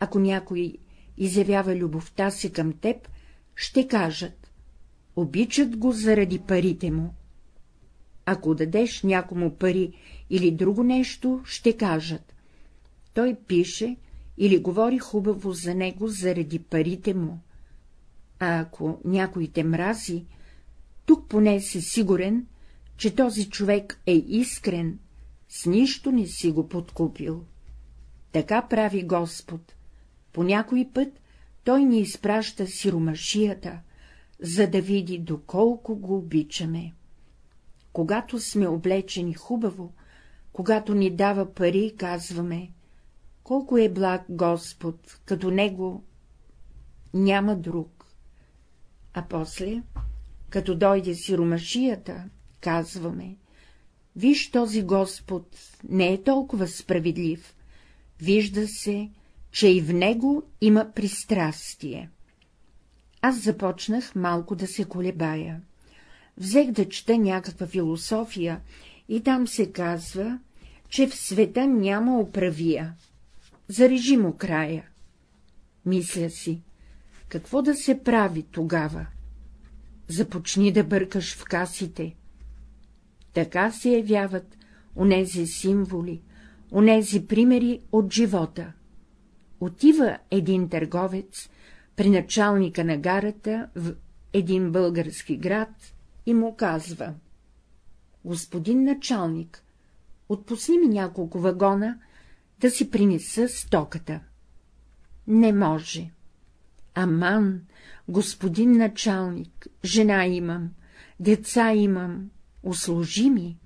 Ако някой изявява любовта си към теб, ще кажат — обичат го заради парите му. Ако дадеш някому пари или друго нещо, ще кажат — той пише или говори хубаво за него заради парите му. А ако някой те мрази, тук поне си сигурен, че този човек е искрен, с нищо не си го подкупил. Така прави Господ. По някой път той ни изпраща сиромашията, за да види доколко го обичаме. Когато сме облечени хубаво, когато ни дава пари, казваме, колко е благ Господ, като него няма друг. А после, като дойде сиромашията, казваме, виж този Господ не е толкова справедлив, вижда се, че и в него има пристрастие. Аз започнах малко да се колебая. Взех да чета някаква философия и там се казва, че в света няма оправия. Зарежи му края. Мисля си, какво да се прави тогава? Започни да бъркаш в касите. Така се явяват онези символи, онези примери от живота. Отива един търговец при началника на гарата в един български град и му казва — Господин началник, отпусни ми няколко вагона да си принеса стоката. Не може. Аман, господин началник, жена имам, деца имам, услужи ми.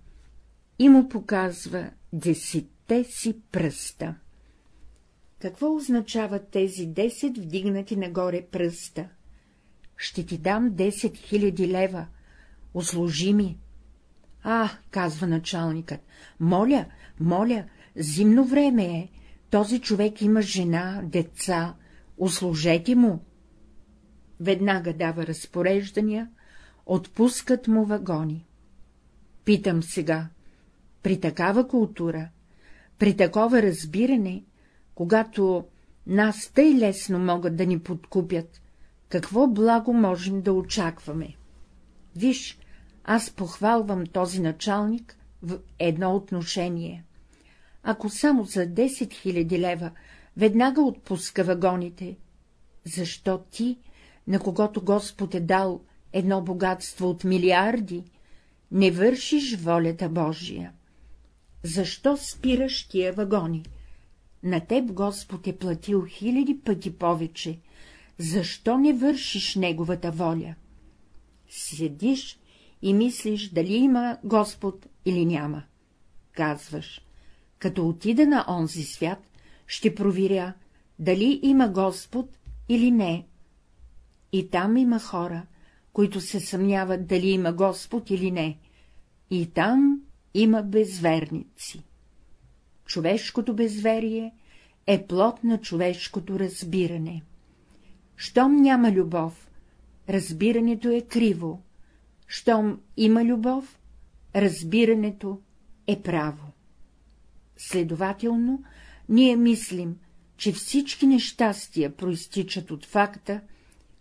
И му показва десетте си пръста. Какво означават тези десет вдигнати нагоре пръста? Ще ти дам десет хиляди лева. Услужи ми. А, казва началникът, моля, моля, зимно време е, този човек има жена, деца, услужете му. Веднага дава разпореждания, отпускат му вагони. Питам сега, при такава култура, при такова разбиране, когато нас тъй лесно могат да ни подкупят, какво благо можем да очакваме? Виж, аз похвалвам този началник в едно отношение. Ако само за 10 000 лева веднага отпуска вагоните, защо ти, на когото Господ е дал едно богатство от милиарди, не вършиш волята Божия? Защо спираш тия вагони? На теб Господ е платил хиляди пъти повече, защо не вършиш Неговата воля? Седиш и мислиш, дали има Господ или няма. Казваш, като отида на онзи свят, ще проверя, дали има Господ или не. И там има хора, които се съмняват, дали има Господ или не. И там има безверници. Човешкото безверие е плод на човешкото разбиране. Щом няма любов, разбирането е криво, щом има любов, разбирането е право. Следователно, ние мислим, че всички нещастия проистичат от факта,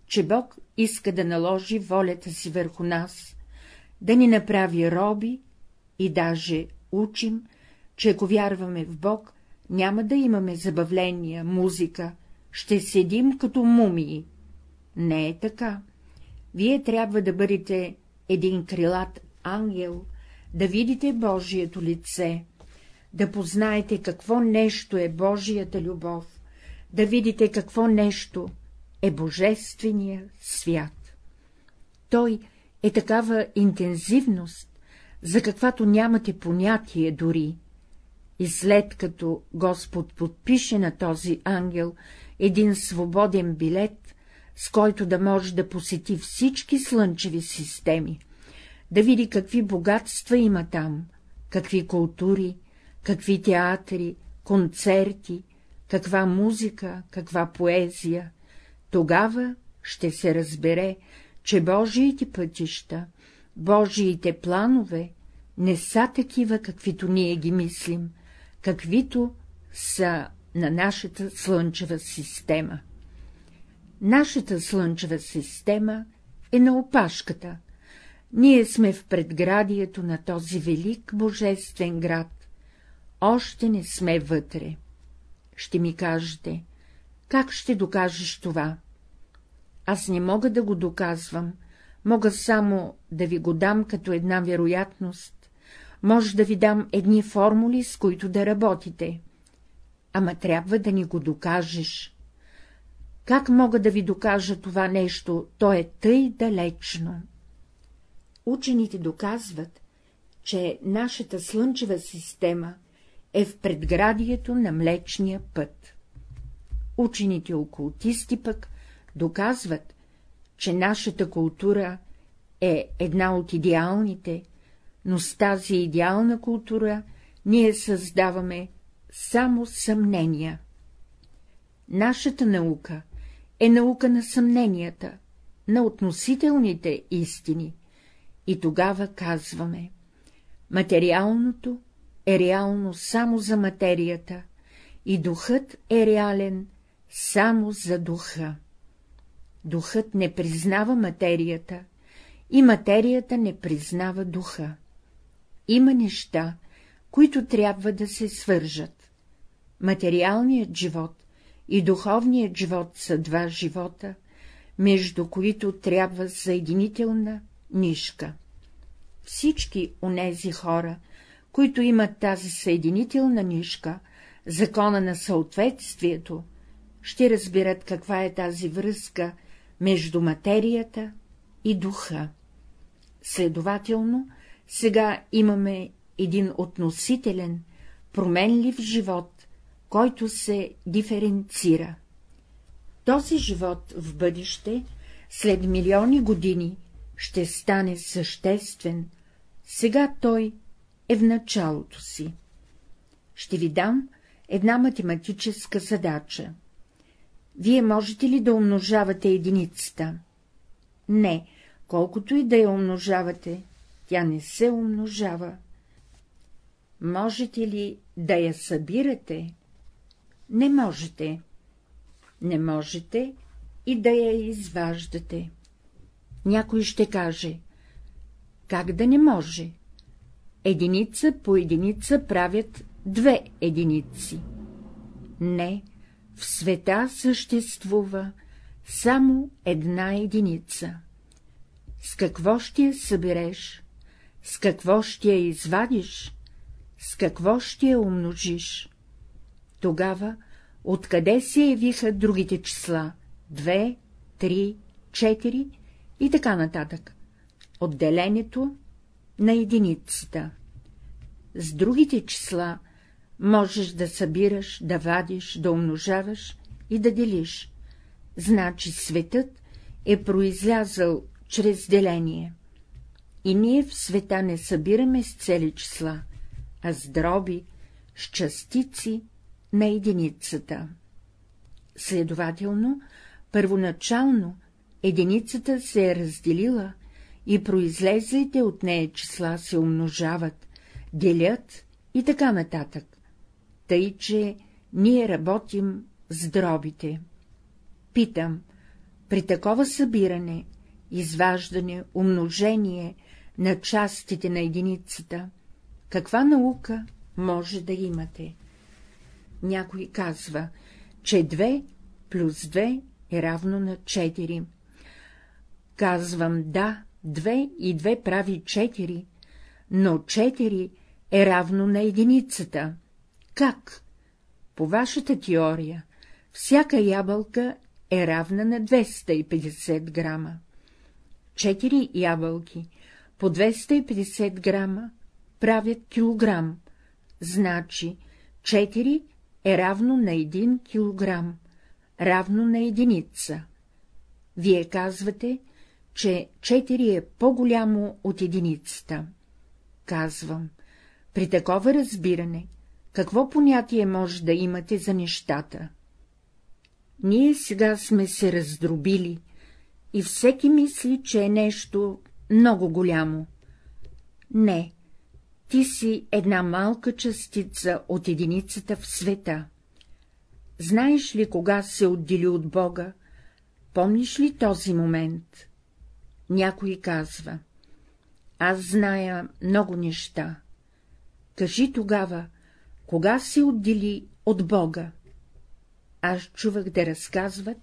че Бог иска да наложи волята си върху нас, да ни направи роби и даже учим, че ако вярваме в Бог, няма да имаме забавления, музика, ще седим като мумии. Не е така. Вие трябва да бъдете един крилат ангел, да видите Божието лице, да познаете какво нещо е Божията любов, да видите какво нещо е Божествения свят. Той е такава интензивност, за каквато нямате понятие дори. И след като Господ подпише на този ангел един свободен билет, с който да може да посети всички слънчеви системи, да види какви богатства има там, какви култури, какви театри, концерти, каква музика, каква поезия, тогава ще се разбере, че Божиите пътища, Божиите планове не са такива, каквито ние ги мислим, каквито са на нашата слънчева система. Нашата слънчева система е на опашката. Ние сме в предградието на този велик божествен град. Още не сме вътре. Ще ми кажете, как ще докажеш това? Аз не мога да го доказвам, мога само да ви го дам като една вероятност, може да ви дам едни формули, с които да работите. Ама трябва да ни го докажеш. Как мога да ви докажа това нещо, то е тъй далечно. Учените доказват, че нашата слънчева система е в предградието на Млечния път. Учените окултисти пък доказват, че нашата култура е една от идеалните, но с тази идеална култура ние създаваме само съмнения. Нашата наука е наука на съмненията, на относителните истини, и тогава казваме — материалното е реално само за материята, и духът е реален само за духа. Духът не признава материята и материята не признава духа. Има неща, които трябва да се свържат. Материалният живот и духовният живот са два живота, между които трябва съединителна нишка. Всички онези хора, които имат тази съединителна нишка, закона на съответствието, ще разберат каква е тази връзка между материята и духа. Следователно, сега имаме един относителен, променлив живот, който се диференцира. Този живот в бъдеще, след милиони години, ще стане съществен, сега той е в началото си. Ще ви дам една математическа задача. Вие можете ли да умножавате единицата? Не, колкото и да я умножавате, тя не се умножава. Можете ли да я събирате? Не можете. Не можете и да я изваждате. Някой ще каже, как да не може? Единица по единица правят две единици. Не, в света съществува само една единица. С какво ще я събереш? С какво ще я извадиш? С какво ще я умножиш? Тогава откъде се явиха другите числа? Две, три, четири и така нататък. Отделението на единицата. С другите числа можеш да събираш, да вадиш, да умножаваш и да делиш. Значи светът е произлязъл чрез деление. И ние в света не събираме с цели числа, а с дроби, с частици на единицата. Следователно, първоначално единицата се е разделила и произлезлите от нея числа се умножават, делят и така нататък. Тъй, че ние работим с дробите. Питам, при такова събиране, изваждане, умножение на частите на единицата, каква наука може да имате? Някой казва, че 2 плюс 2 е равно на 4. Казвам да, 2 и 2 прави 4, но 4 е равно на единицата. Как? По вашата теория, всяка ябълка е равна на 250 грама. Четири ябълки по 250 грама правят килограм, значи 4 е равно на 1 килограм, равно на единица. Вие казвате, че 4 е по-голямо от единицата. Казвам, при такова разбиране, какво понятие може да имате за нещата? Ние сега сме се раздробили и всеки мисли, че е нещо много голямо. Не, ти си една малка частица от единицата в света. Знаеш ли, кога се отдели от Бога? Помниш ли този момент? Някой казва. Аз зная много неща. Кажи тогава, кога се отдели от Бога? Аз чувах да разказват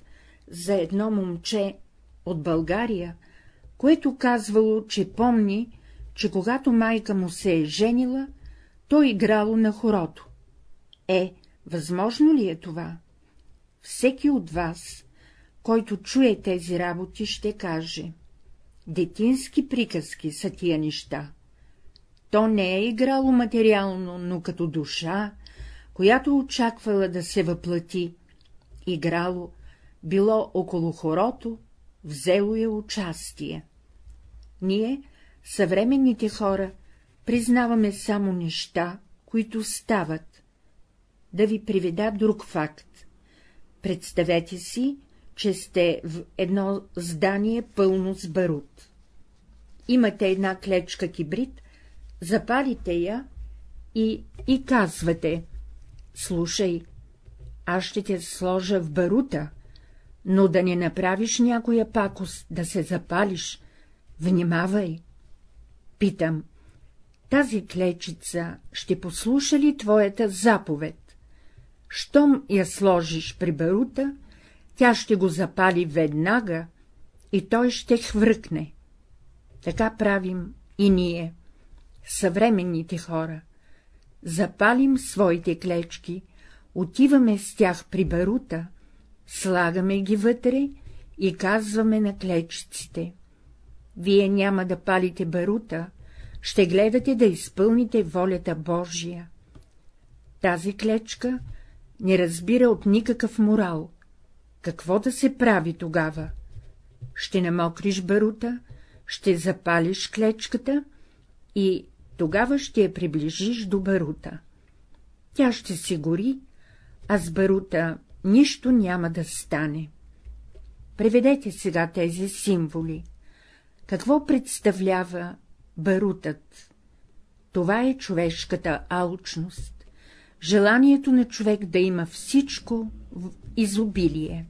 за едно момче от България, което казвало, че помни, че когато майка му се е женила, то играло на хорото. Е, възможно ли е това? Всеки от вас, който чуе тези работи, ще каже — детински приказки са тия неща. То не е играло материално, но като душа, която очаквала да се въплати, играло, било около хорото, взело е участие. Ние, съвременните хора, признаваме само неща, които стават. Да ви приведа друг факт. Представете си, че сте в едно здание пълно с барут. Имате една клечка кибрид, запалите я и, и казвате — слушай, аз ще те сложа в барута, но да не направиш някоя пакост, да се запалиш, внимавай. Питам, тази клечица ще послуша ли твоята заповед? Щом я сложиш при барута, тя ще го запали веднага и той ще хвъркне. Така правим и ние, съвременните хора. Запалим своите клечки, отиваме с тях при барута, слагаме ги вътре и казваме на клечците. Вие няма да палите барута, ще гледате да изпълните волята Божия. Тази клечка не разбира от никакъв морал. Какво да се прави тогава? Ще намокриш барута, ще запалиш клечката и тогава ще я приближиш до барута. Тя ще се гори, а с барута нищо няма да стане. Преведете сега тези символи. Какво представлява барутът? Това е човешката алчност, желанието на човек да има всичко в изобилие.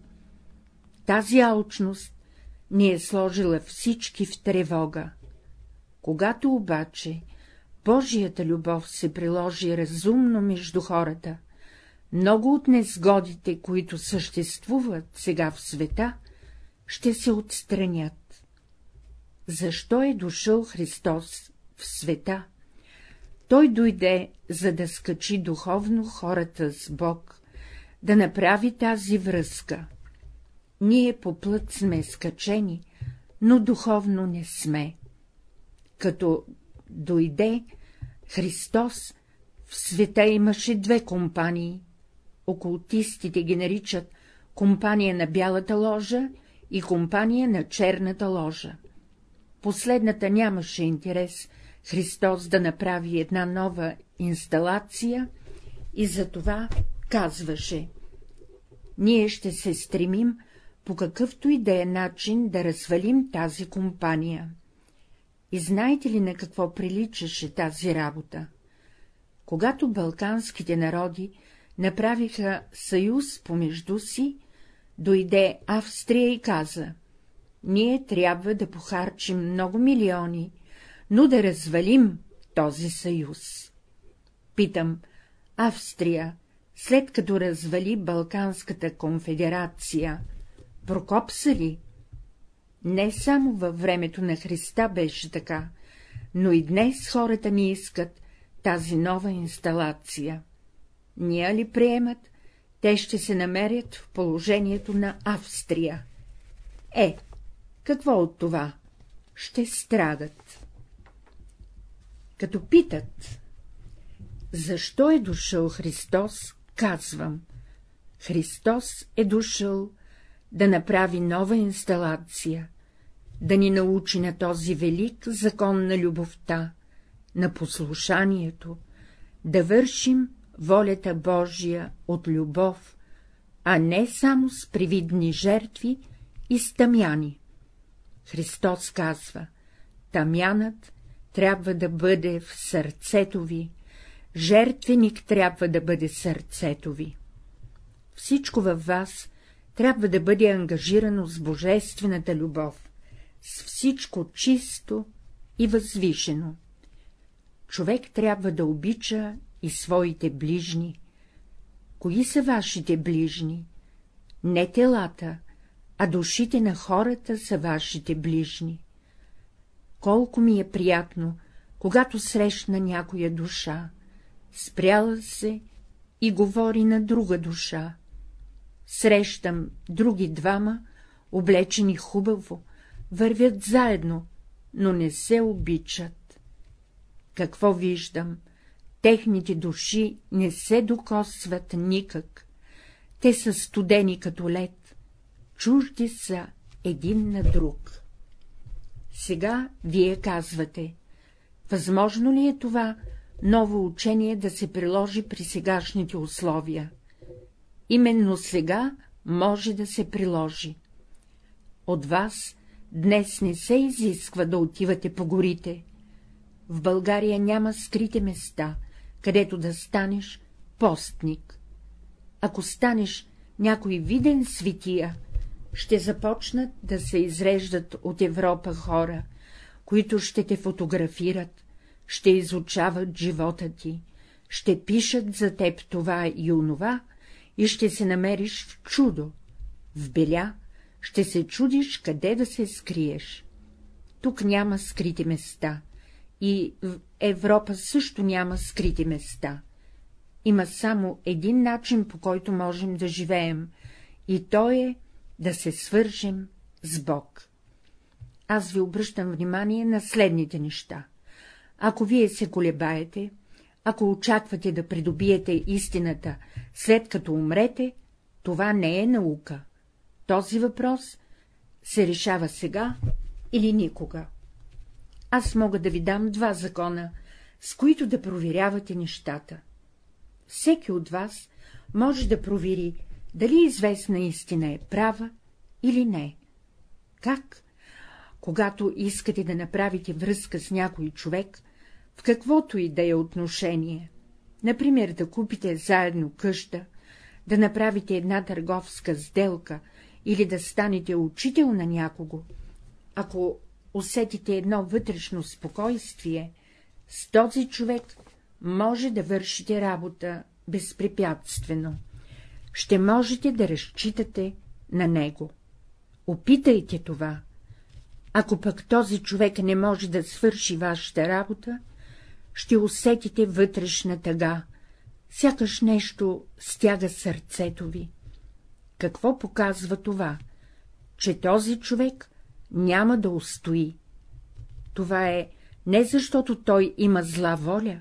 Тази алчност ни е сложила всички в тревога. Когато обаче Божията любов се приложи разумно между хората, много от незгодите, които съществуват сега в света, ще се отстранят. Защо е дошъл Христос в света? Той дойде, за да скачи духовно хората с Бог, да направи тази връзка. Ние по плът сме скачени, но духовно не сме. Като дойде Христос, в света имаше две компании окултистите ги наричат компания на бялата ложа и компания на черната ложа. Последната нямаше интерес Христос да направи една нова инсталация и затова казваше — ние ще се стремим по какъвто и да е начин да развалим тази компания. И знаете ли на какво приличаше тази работа? Когато балканските народи направиха съюз помежду си, дойде Австрия и каза — ние трябва да похарчим много милиони, но да развалим този съюз. Питам, Австрия, след като развали Балканската конфедерация, прокопса ли? Не само във времето на Христа беше така, но и днес хората ни искат тази нова инсталация. Ния ли приемат, те ще се намерят в положението на Австрия. Е, какво от това? Ще страдат. Като питат, защо е дошъл Христос, казвам, Христос е дошъл да направи нова инсталация, да ни научи на този велик закон на любовта, на послушанието, да вършим волята Божия от любов, а не само с привидни жертви и стамяни. Христос казва, тамянът трябва да бъде в сърцето ви, жертвеник трябва да бъде сърцето ви. Всичко във вас трябва да бъде ангажирано с божествената любов, с всичко чисто и възвишено. Човек трябва да обича и своите ближни. Кои са вашите ближни? Не телата, а душите на хората са вашите ближни. Колко ми е приятно, когато срещна някоя душа, спряла се и говори на друга душа. Срещам други двама, облечени хубаво, вървят заедно, но не се обичат. Какво виждам? Техните души не се докосват никак. Те са студени като лед, чужди са един на друг. Сега вие казвате, възможно ли е това ново учение да се приложи при сегашните условия? Именно сега може да се приложи. От вас днес не се изисква да отивате по горите. В България няма скрити места, където да станеш постник. Ако станеш някой виден светия, ще започнат да се изреждат от Европа хора, които ще те фотографират, ще изучават живота ти, ще пишат за теб това и онова, и ще се намериш в чудо, в беля, ще се чудиш къде да се скриеш. Тук няма скрити места, и в Европа също няма скрити места. Има само един начин, по който можем да живеем, и то е да се свържем с Бог. Аз ви обръщам внимание на следните неща. Ако вие се колебаете, ако очаквате да придобиете истината, след като умрете, това не е наука. Този въпрос се решава сега или никога. Аз мога да ви дам два закона, с които да проверявате нещата. Всеки от вас може да провери, дали известна истина е права или не. Как? Когато искате да направите връзка с някой човек, в каквото и да е отношение, например да купите заедно къща, да направите една търговска сделка или да станете учител на някого, ако усетите едно вътрешно спокойствие, с този човек може да вършите работа безпрепятствено. Ще можете да разчитате на него. Опитайте това. Ако пък този човек не може да свърши вашата работа, ще усетите вътрешна тъга, сякаш нещо стяга сърцето ви. Какво показва това? Че този човек няма да устои. Това е не защото той има зла воля,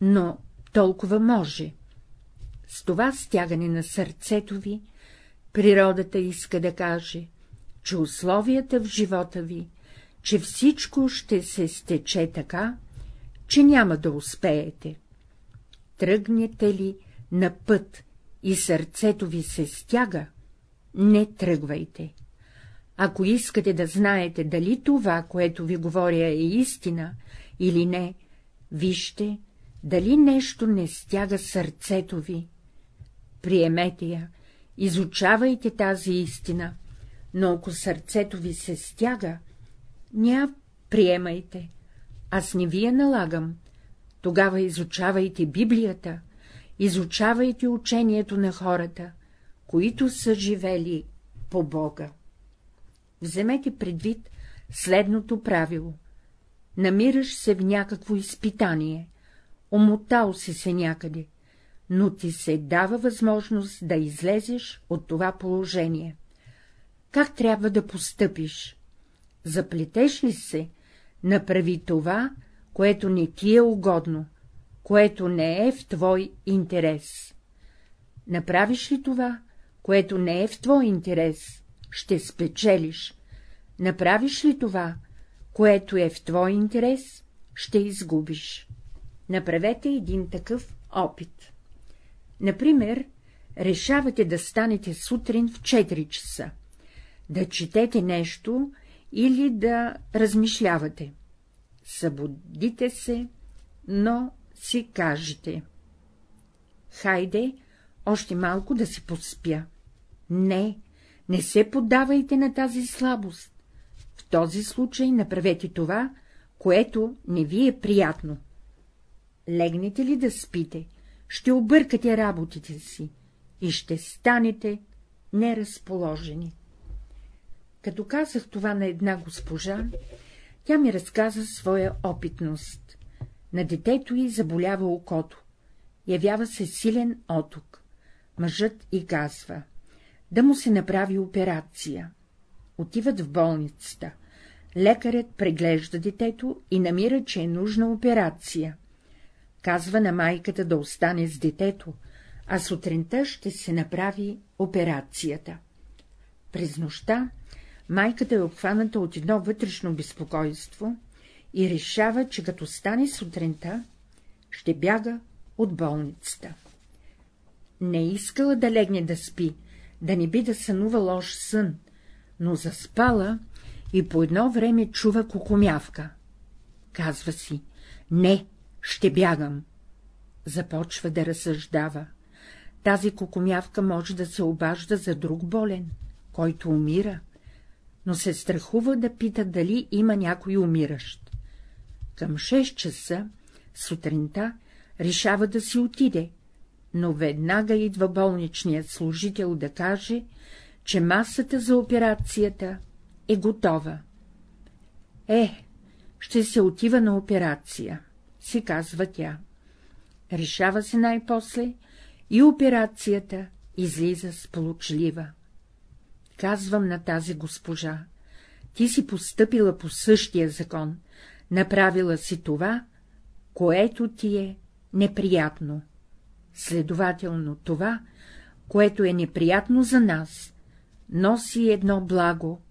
но толкова може. С това стягане на сърцето ви, природата иска да каже, че условията в живота ви, че всичко ще се стече така, че няма да успеете. Тръгнете ли на път и сърцето ви се стяга, не тръгвайте. Ако искате да знаете дали това, което ви говоря, е истина или не, вижте, дали нещо не стяга сърцето ви. Приемете я, изучавайте тази истина, но ако сърцето ви се стяга, ня приемайте, аз не ви я налагам, тогава изучавайте Библията, изучавайте учението на хората, които са живели по Бога. Вземете предвид следното правило. Намираш се в някакво изпитание, омотал си се някъде, но ти се дава възможност да излезеш от това положение. Как трябва да постъпиш? Заплетеш ли се, направи това, което не ти е угодно, което не е в твой интерес. Направиш ли това, което не е в твой интерес, ще спечелиш. Направиш ли това, което е в твой интерес, ще изгубиш. Направете един такъв опит. Например, решавате да станете сутрин в 4 часа, да четете нещо или да размишлявате. Събудите се, но си кажете. Хайде, още малко да си поспя. Не, не се поддавайте на тази слабост. В този случай направете това, което не ви е приятно. Легнете ли да спите, ще объркате работите си и ще станете неразположени. Като казах това на една госпожа, тя ми разказа своя опитност. На детето й заболява окото. Явява се силен оток. Мъжът и казва да му се направи операция. Отиват в болницата. Лекарят преглежда детето и намира, че е нужна операция. Казва на майката да остане с детето, а сутринта ще се направи операцията. През нощта майката е обхваната от едно вътрешно безпокойство и решава, че като стане сутринта, ще бяга от болницата. Не искала да легне да спи, да не би да сънува лош сън, но заспала и по едно време чува кукумявка. Казва си, не, ще бягам. Започва да разсъждава. Тази кукумявка може да се обажда за друг болен, който умира, но се страхува да пита дали има някой умиращ. Към 6 часа сутринта решава да си отиде, но веднага идва болничният служител да каже, че масата за операцията е готова. Е, ще се отива на операция, си казва тя. Решава се най-после и операцията излиза сполучлива. Казвам на тази госпожа, ти си постъпила по същия закон, направила си това, което ти е неприятно. Следователно това, което е неприятно за нас, носи едно благо,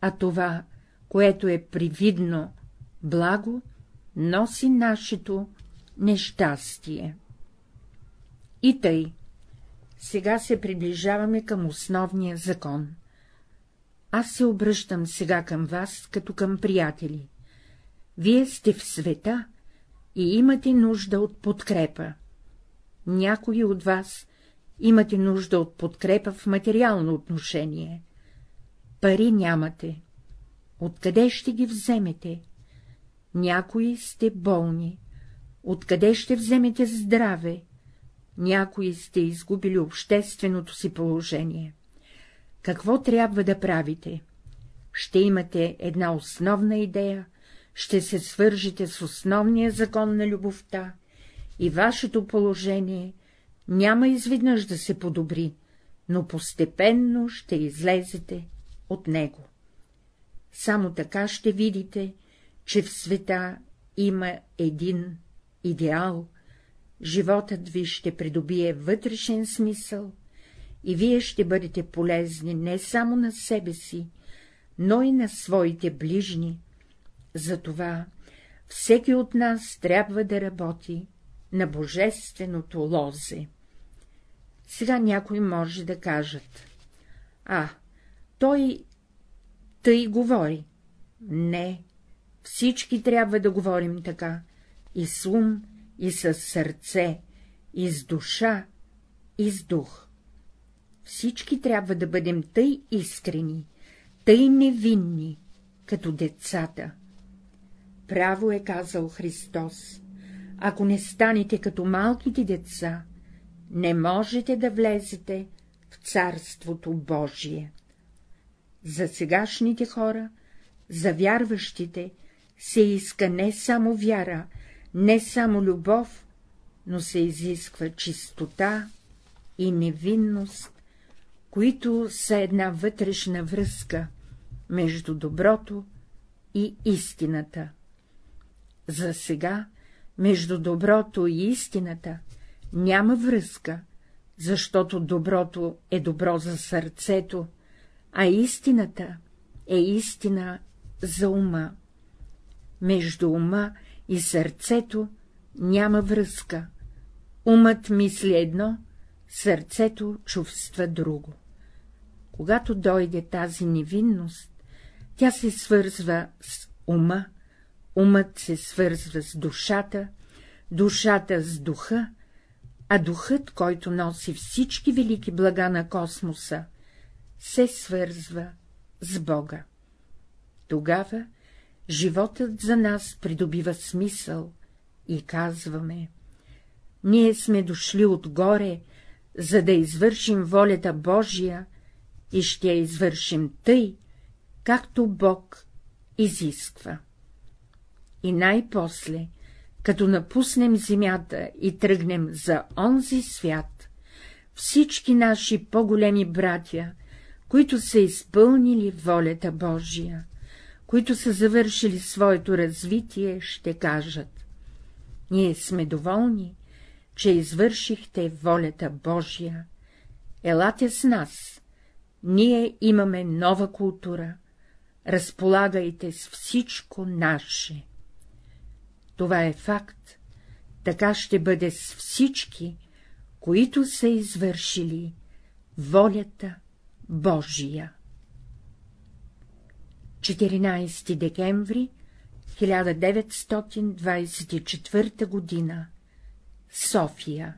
а това, което е привидно благо, носи нашето нещастие. И тъй, сега се приближаваме към основния закон. Аз се обръщам сега към вас, като към приятели. Вие сте в света и имате нужда от подкрепа. Някои от вас имате нужда от подкрепа в материално отношение. Пари нямате. Откъде ще ги вземете? Някои сте болни. Откъде ще вземете здраве? Някои сте изгубили общественото си положение. Какво трябва да правите? Ще имате една основна идея, ще се свържете с основния закон на любовта и вашето положение няма изведнъж да се подобри, но постепенно ще излезете от него. Само така ще видите, че в света има един идеал, животът ви ще придобие вътрешен смисъл и вие ще бъдете полезни не само на себе си, но и на своите ближни. Затова всеки от нас трябва да работи на божественото лозе. Сега някой може да кажат. А, той тъй говори. Не, всички трябва да говорим така, и с ум, и с сърце, и с душа, и с дух. Всички трябва да бъдем тъй искрени, тъй невинни, като децата. Право е казал Христос, ако не станете като малките деца, не можете да влезете в Царството Божие. За сегашните хора, за вярващите, се иска не само вяра, не само любов, но се изисква чистота и невинност, които са една вътрешна връзка между доброто и истината. За сега между доброто и истината няма връзка, защото доброто е добро за сърцето, а истината е истина за ума. Между ума и сърцето няма връзка. Умът мисли едно, сърцето чувства друго. Когато дойде тази невинност, тя се свързва с ума, умът се свързва с душата, душата с духа, а духът, който носи всички велики блага на космоса, се свързва с Бога. Тогава животът за нас придобива смисъл и казваме — ние сме дошли отгоре, за да извършим волята Божия и ще я извършим тъй, както Бог изисква. И най-после, като напуснем земята и тръгнем за онзи свят, всички наши по-големи братя, които са изпълнили волята Божия, които са завършили своето развитие, ще кажат — ние сме доволни, че извършихте волята Божия, елате с нас, ние имаме нова култура, разполагайте с всичко наше. Това е факт, така ще бъде с всички, които са извършили волята Божия. 14 декември 1924 година. София